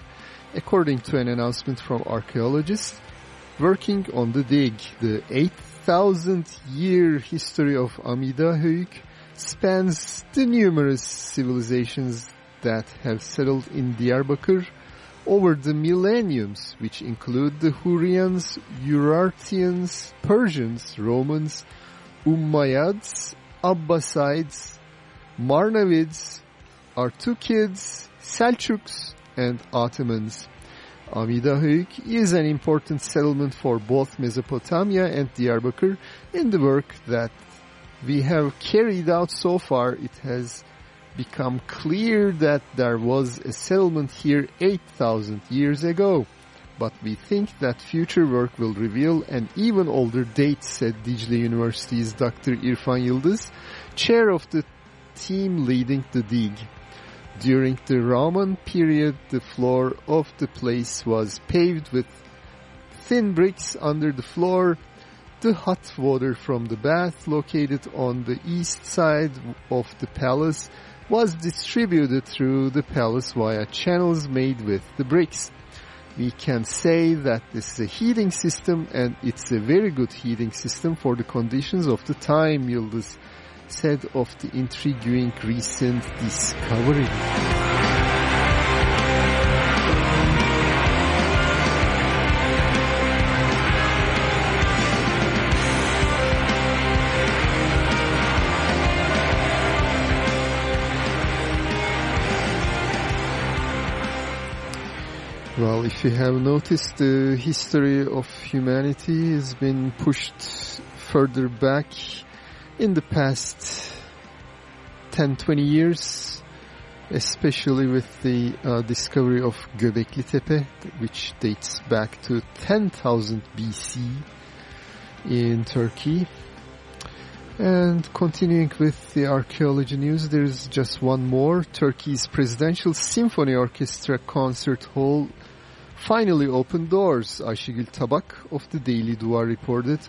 according to an announcement from archaeologists working on the dig. The 8,000 year history of Amidahöyük spans the numerous civilizations that have settled in Diyarbakir over the millenniums, which include the Hurrians, Urartians, Persians, Romans, Umayyads, Abbasides, Marwanids, Artukids, Seljuks, and Ottomans. Amidahöyük is an important settlement for both Mesopotamia and Diyarbakir. In the work that we have carried out so far, it has become clear that there was a settlement here 8,000 years ago. But we think that future work will reveal an even older date, said Dicle University's Dr. Irfan Yıldız, chair of the team leading the dig. During the Roman period, the floor of the place was paved with thin bricks under the floor. The hot water from the bath located on the east side of the palace was distributed through the palace via channels made with the bricks. We can say that this is a heating system and it's a very good heating system for the conditions of the time, Yıldız said of the intriguing recent discovery. Well, if you have noticed, the history of humanity has been pushed further back in the past 10, 20 years, especially with the uh, discovery of Göbekli Tepe, which dates back to 10,000 BC in Turkey. And continuing with the archaeology news, there's just one more. Turkey's Presidential Symphony Orchestra Concert Hall finally opened doors, Ayşegül Tabak of the Daily Duvar reported.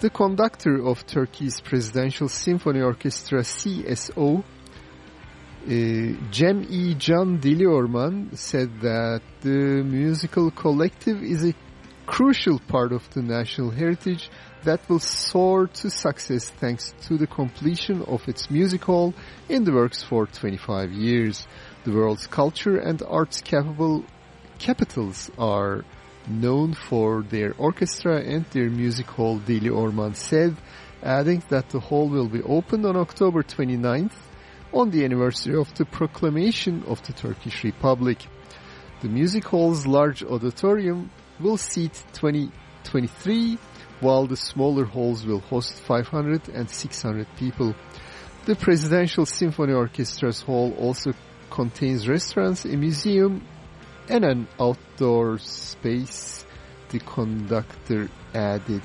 The conductor of Turkey's Presidential Symphony Orchestra CSO, uh, Cem E. Can Diliorman, said that the musical collective is a crucial part of the national heritage that will soar to success thanks to the completion of its music hall in the works for 25 years. The world's culture and arts capable capitals are known for their orchestra and their music hall, Deliorman said, adding that the hall will be opened on October 29th on the anniversary of the proclamation of the Turkish Republic. The music hall's large auditorium will seat 2023, while the smaller halls will host 500 and 600 people. The Presidential Symphony Orchestra's hall also contains restaurants, a museum, and an outdoor space, the conductor added.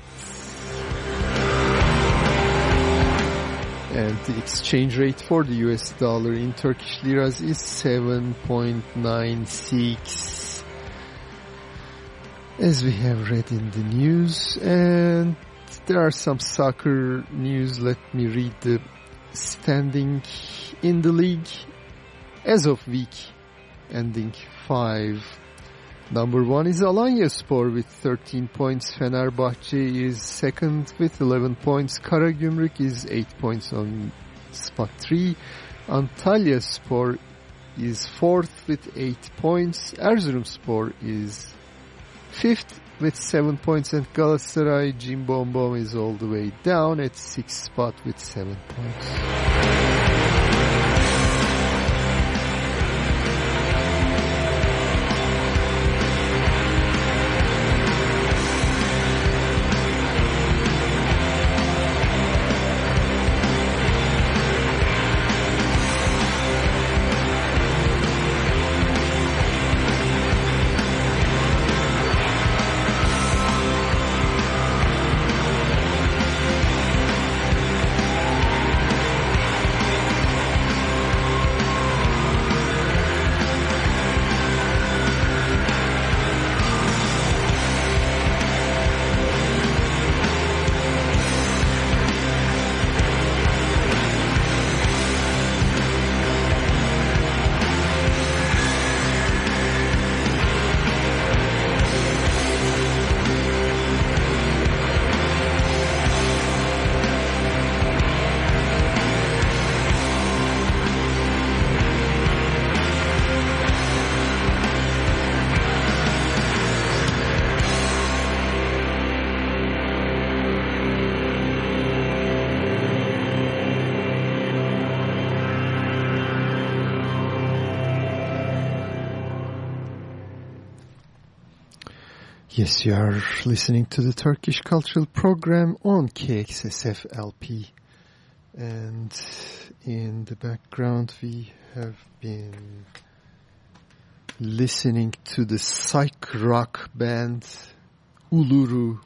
And the exchange rate for the US dollar in Turkish liras is 7.96 as we have read in the news and there are some soccer news let me read the standing in the league as of week ending 5. Number 1 is Alanya Spor with 13 points. Fenerbahce is second with 11 points. Karagümrük is 8 points on spot 3. Antalya Spor is fourth with 8 points. Erzurumspor is fifth with 7 points. And Galatasaray Jimbombom is all the way down at 6th spot with 7 points. Yes, you are listening to the Turkish Cultural Program on KXSF LP. And in the background we have been listening to the psych rock band Uluru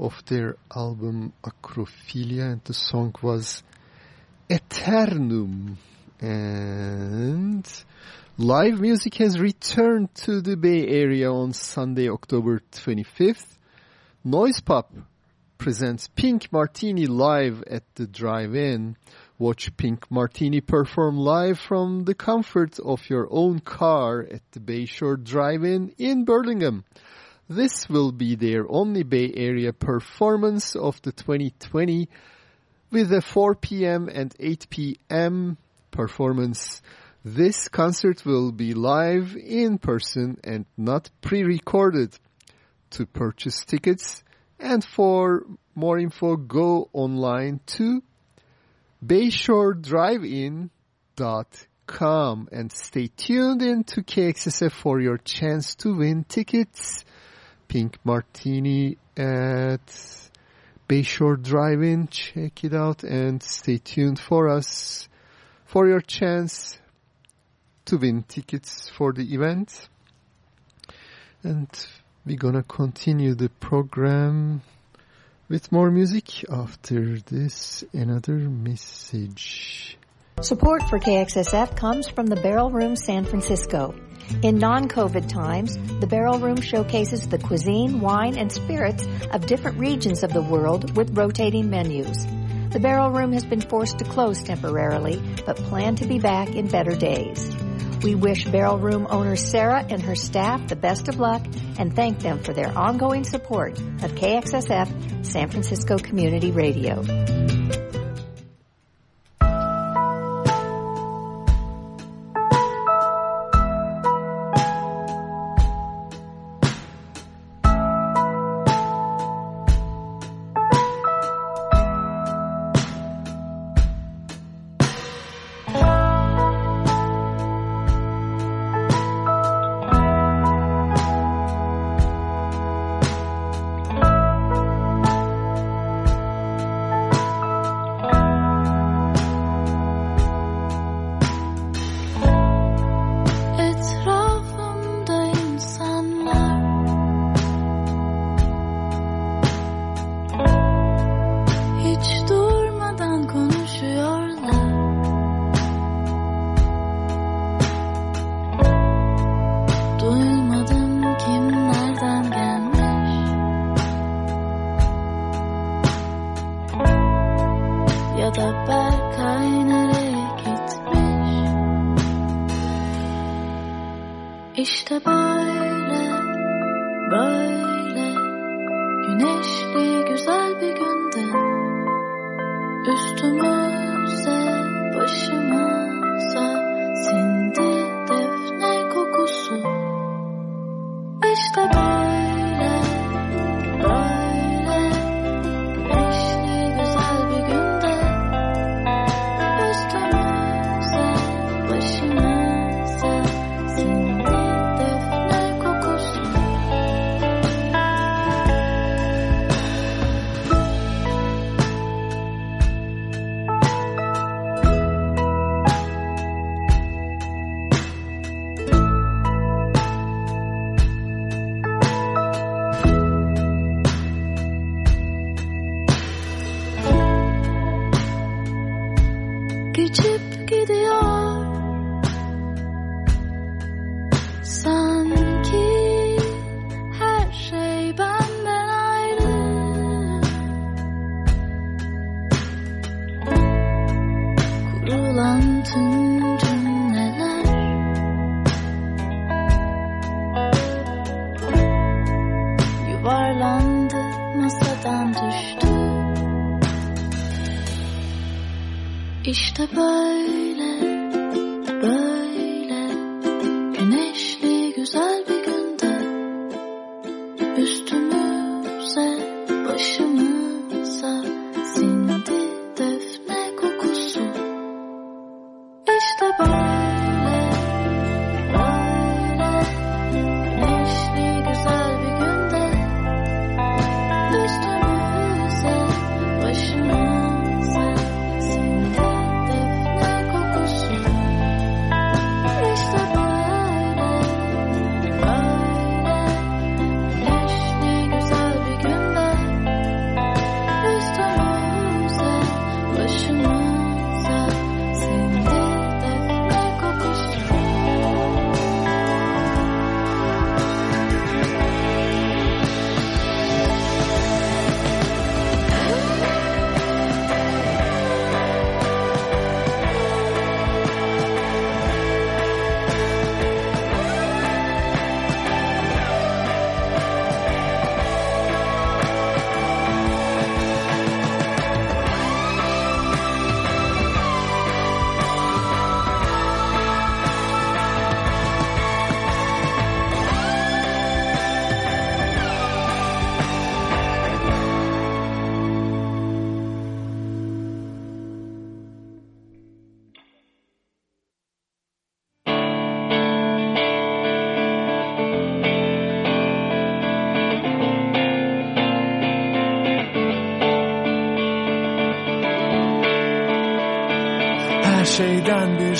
of their album Acrophilia and the song was Aeternum. And live music has returned to the Bay Area on Sunday, October 25th. Noise Pop presents Pink Martini live at the drive-in. Watch Pink Martini perform live from the comfort of your own car at the Bayshore Drive-In in Burlingame. This will be their only Bay Area performance of the 2020 with a 4 p.m. and 8 p.m. performance. This concert will be live in person and not pre-recorded. To purchase tickets and for more info, go online to BayshoreDriveIn.com and stay tuned in to KXSF for your chance to win tickets. Pink Martini at Bayshore Drive-In. Check it out and stay tuned for us for your chance to win tickets for the event. And we're gonna continue the program with more music after this another message. Support for KXSF comes from the Barrel Room San Francisco. In non-COVID times, the Barrel Room showcases the cuisine, wine, and spirits of different regions of the world with rotating menus. The Barrel Room has been forced to close temporarily, but plan to be back in better days. We wish Barrel Room owner Sarah and her staff the best of luck and thank them for their ongoing support of KXSF San Francisco Community Radio.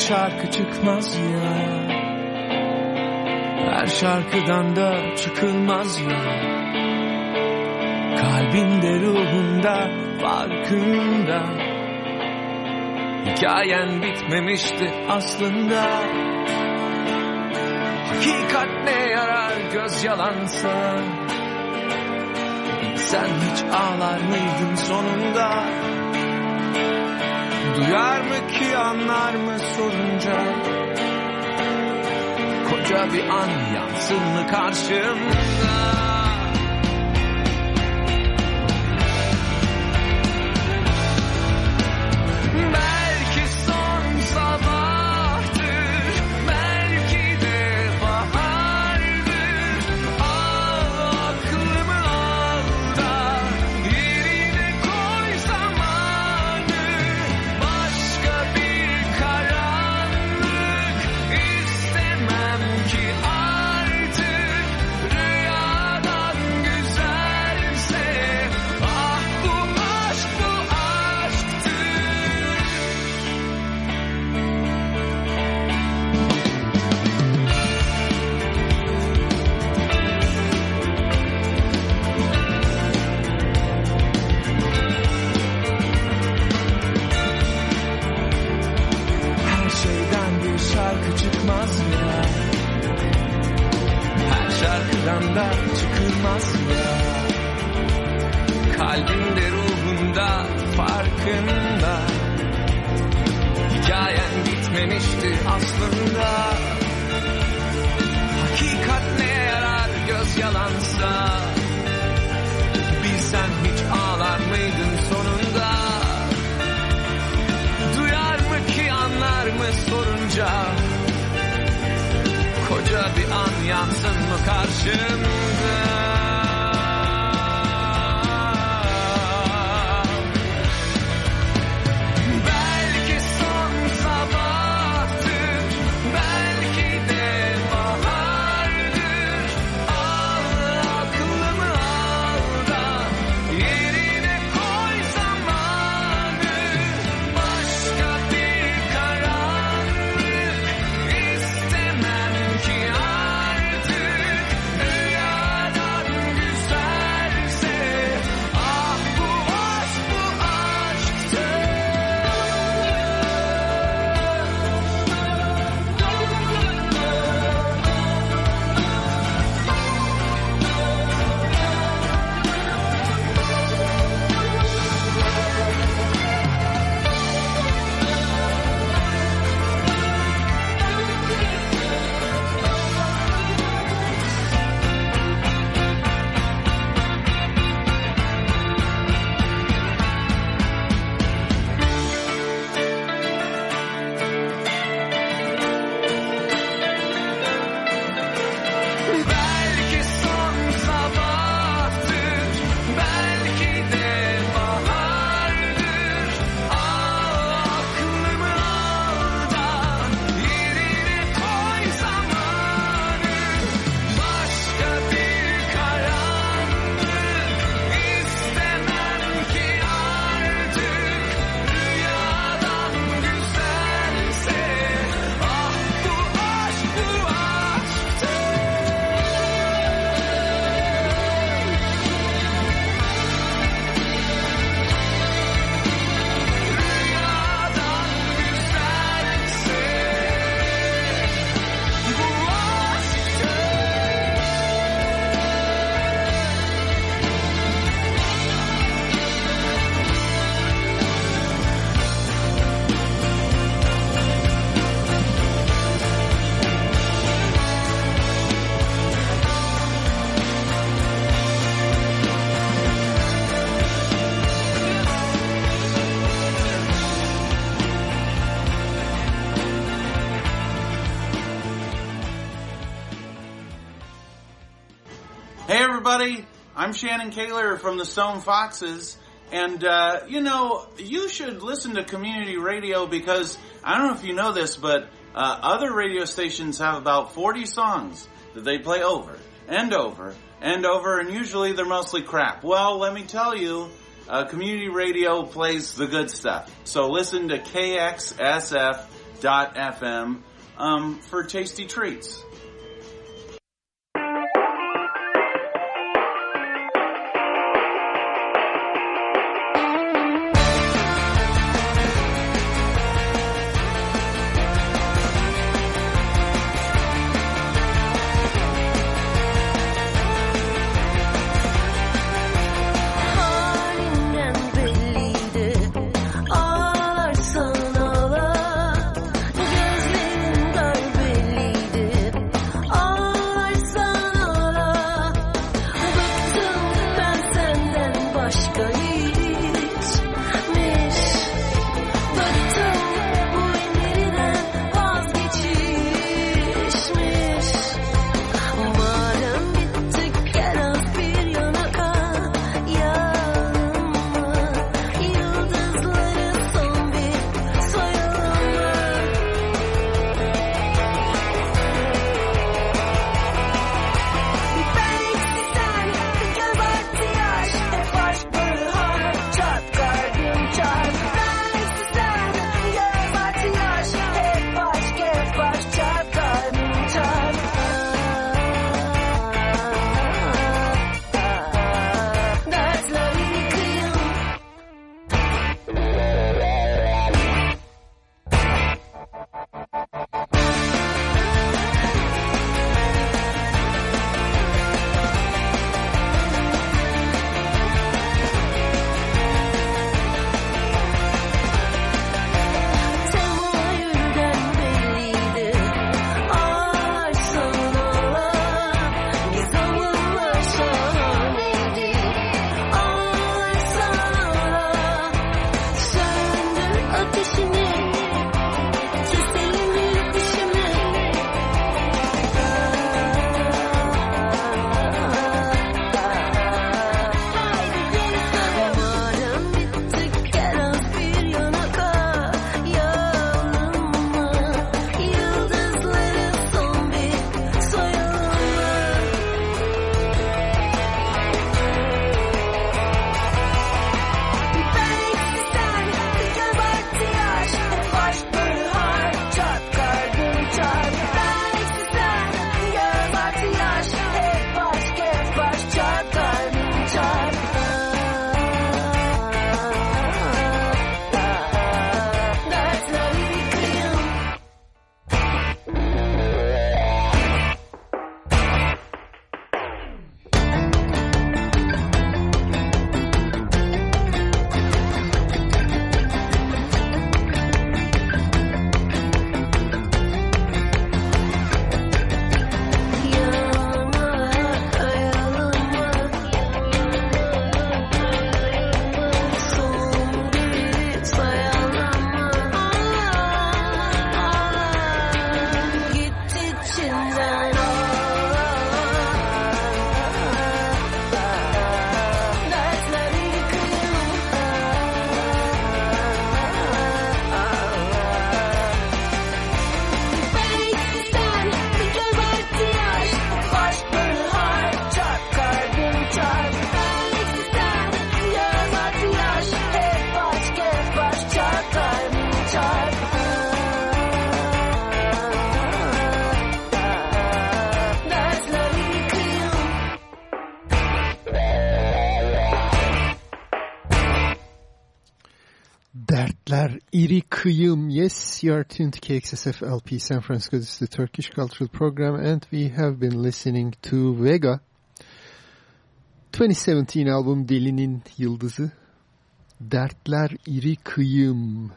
Şarkı çıkmaz ya. Her şarkıdan da çıkılmaz ya. Kalbinde ruhunda farkında. Hikayen bitmemişti aslında. Hakikat ne yarar göz yalansa? Sen hiç ağlar mıydın sonunda Duyar mı ki anlar mı sorunca? Koca bir an yansın mı karşımda I'm Shannon Koehler from the Stone Foxes, and uh, you know you should listen to community radio because I don't know if you know this, but uh, other radio stations have about 40 songs that they play over and over and over, and usually they're mostly crap. Well, let me tell you, uh, community radio plays the good stuff. So listen to KXSF.FM um, for tasty treats. You are tuned to KXSF LP San Francisco. This is the Turkish Cultural Program and we have been listening to Vega. 2017 album Delinin Yıldızı. Dertler iri kıyım.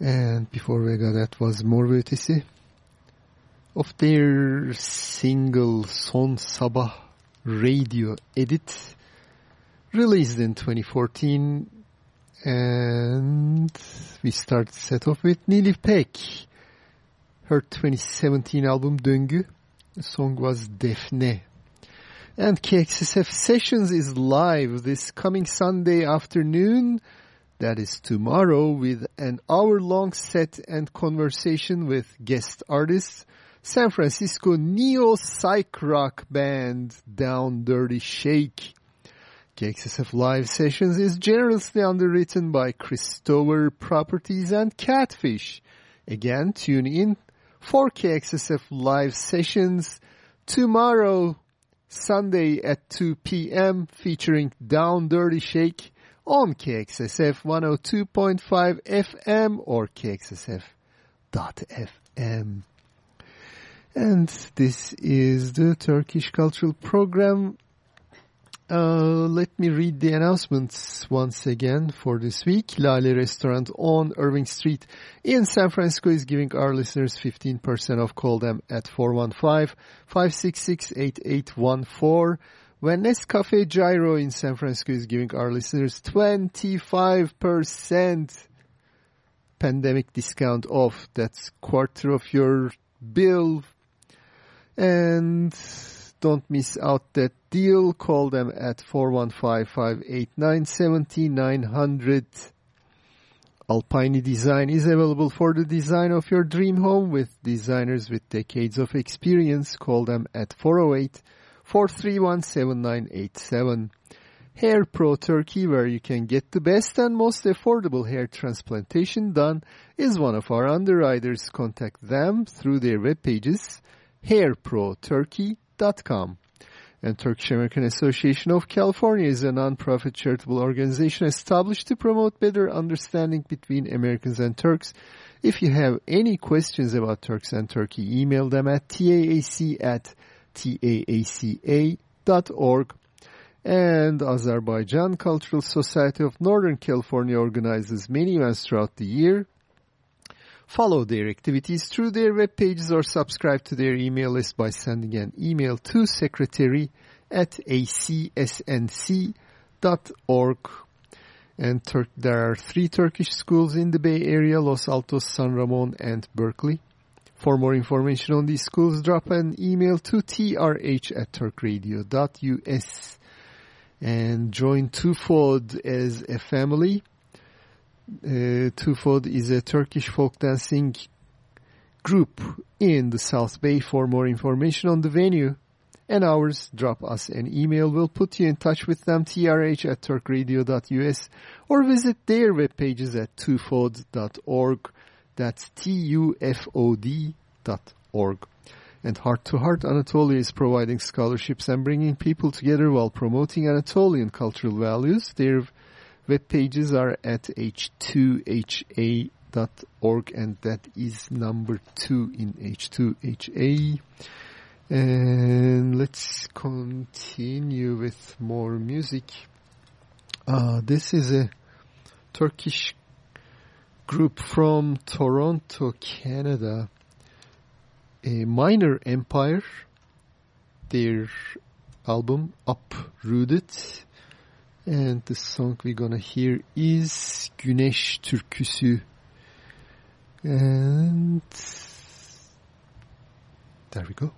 And before Vega that was Mor. Of their single Son Sabah radio edit released in 2014 and we start set off with Nilipek. Her 2017 album Döngü. The song was Defne. And KXSF Sessions is live this coming Sunday afternoon. That is tomorrow with an hour-long set and conversation with guest artists. San Francisco neo psych rock band Down Dirty Shake. KXSF Live Sessions is generously underwritten by Christopher Properties and Catfish. Again, tune in for KXSF Live Sessions tomorrow, Sunday at 2 p.m. featuring Down Dirty Shake on KXSF 102.5 FM or KXSF.FM. And this is the Turkish Cultural Program. Uh, let me read the announcements once again for this week. Lale Restaurant on Irving Street in San Francisco is giving our listeners 15% off. Call them at 415-566-8814. When Nescafe Gyro in San Francisco is giving our listeners 25% pandemic discount off. That's quarter of your bill. And don't miss out that deal. Call them at 415-589-7900. Alpine Design is available for the design of your dream home with designers with decades of experience. Call them at 408-431-7987. Hair Pro Turkey, where you can get the best and most affordable hair transplantation done, is one of our underwriters. Contact them through their web pages, hairproturkey.com. And Turkish American Association of California is a non-profit charitable organization established to promote better understanding between Americans and Turks. If you have any questions about Turks and Turkey, email them at taac at taaca.org. And Azerbaijan Cultural Society of Northern California organizes many events throughout the year. Follow their activities through their web pages or subscribe to their email list by sending an email to secretary at acsnc.org. And Tur- there are three Turkish schools in the Bay Area, Los Altos, San Ramon, and Berkeley. For more information on these schools, drop an email to trh at turkradio.us and join Tufod as a family. Uh, Tufod is a Turkish folk dancing group in the South Bay. For more information on the venue and hours, drop us an email. We'll put you in touch with them, trh at turkradio.us, or visit their web pages at tufod.org. That's T-U-F-O-D dot org. And Heart to Heart Anatolia is providing scholarships and bringing people together while promoting Anatolian cultural values. Their web pages are at h2ha.org and that is number two in H2HA. And let's continue with more music. Uh, this is a Turkish group from Toronto, Canada. A minor empire. Their album Uprooted. And the song we're gonna hear is Güneş Türküsü. And there we go.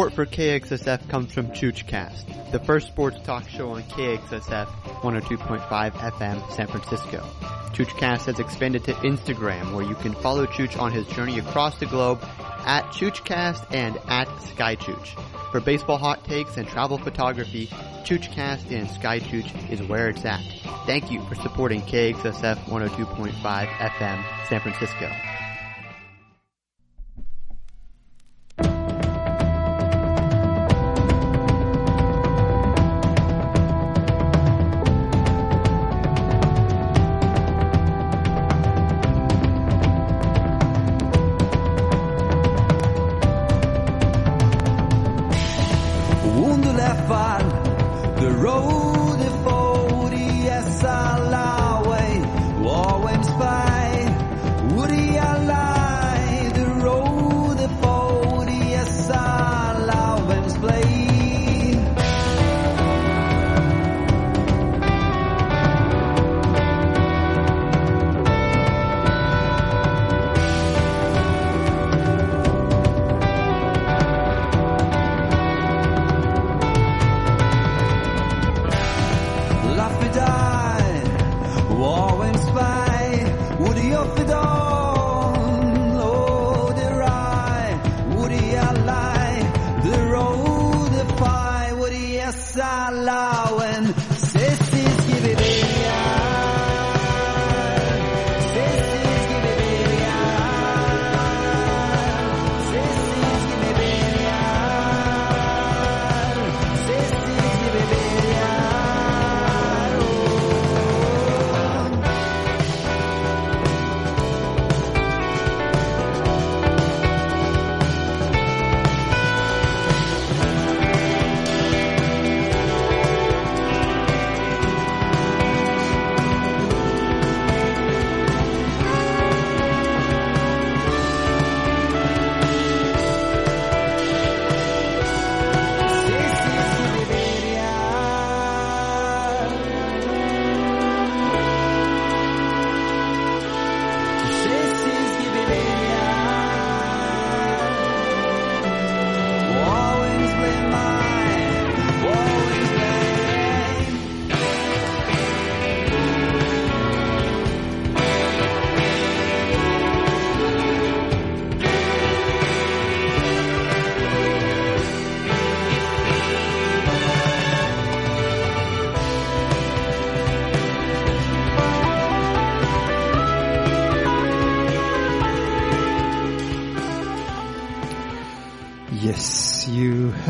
Support for KXSF comes from ChoochCast, the first sports talk show on KXSF 102.5 FM San Francisco. ChoochCast has expanded to Instagram where you can follow Chooch on his journey across the globe at ChoochCast and at SkyChooch. For baseball hot takes and travel photography, ChoochCast and SkyChooch is where it's at. Thank you for supporting KXSF 102.5 FM San Francisco.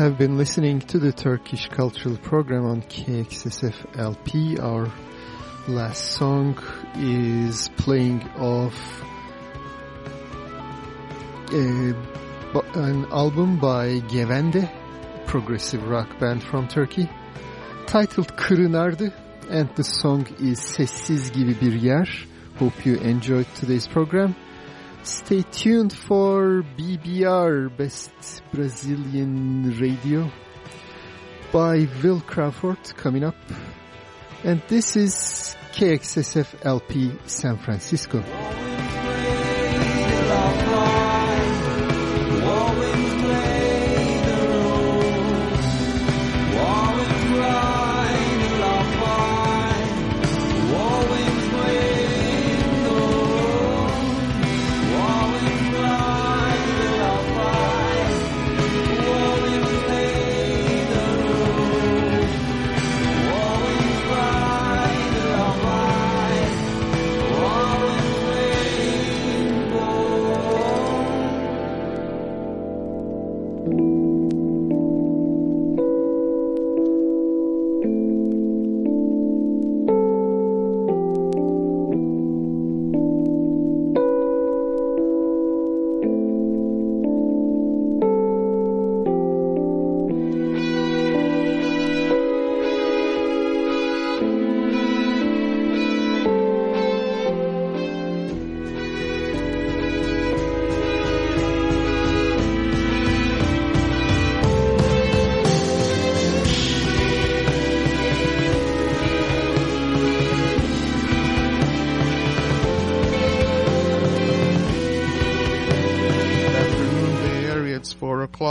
Have been listening to the Turkish Cultural Program on KXSF LP. Our last song is playing off a, uh, an album by Gevende, progressive rock band from Turkey, titled Kırınardı, and the song is Sessiz Gibi Bir Yer. Hope you enjoyed today's program. Stay tuned for BBR, Best Brazilian Radio, by Will Crawford coming up. And this is KXSF LP San Francisco.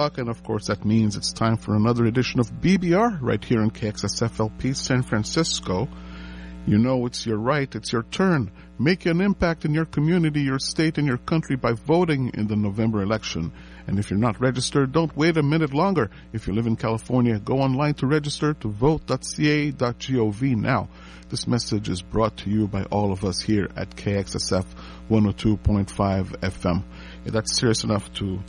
O'clock, and of course that means it's time for another edition of BBR right here on KXSFLP San Francisco. You know it's your right, it's your turn. Make an impact in your community, your state, and your country by voting in the November election. And if you're not registered, don't wait a minute longer. If you live in California, go online to register to vote.ca.gov now. This message is brought to you by all of us here at KXSF 102.5 FM. Yeah, that's serious enough to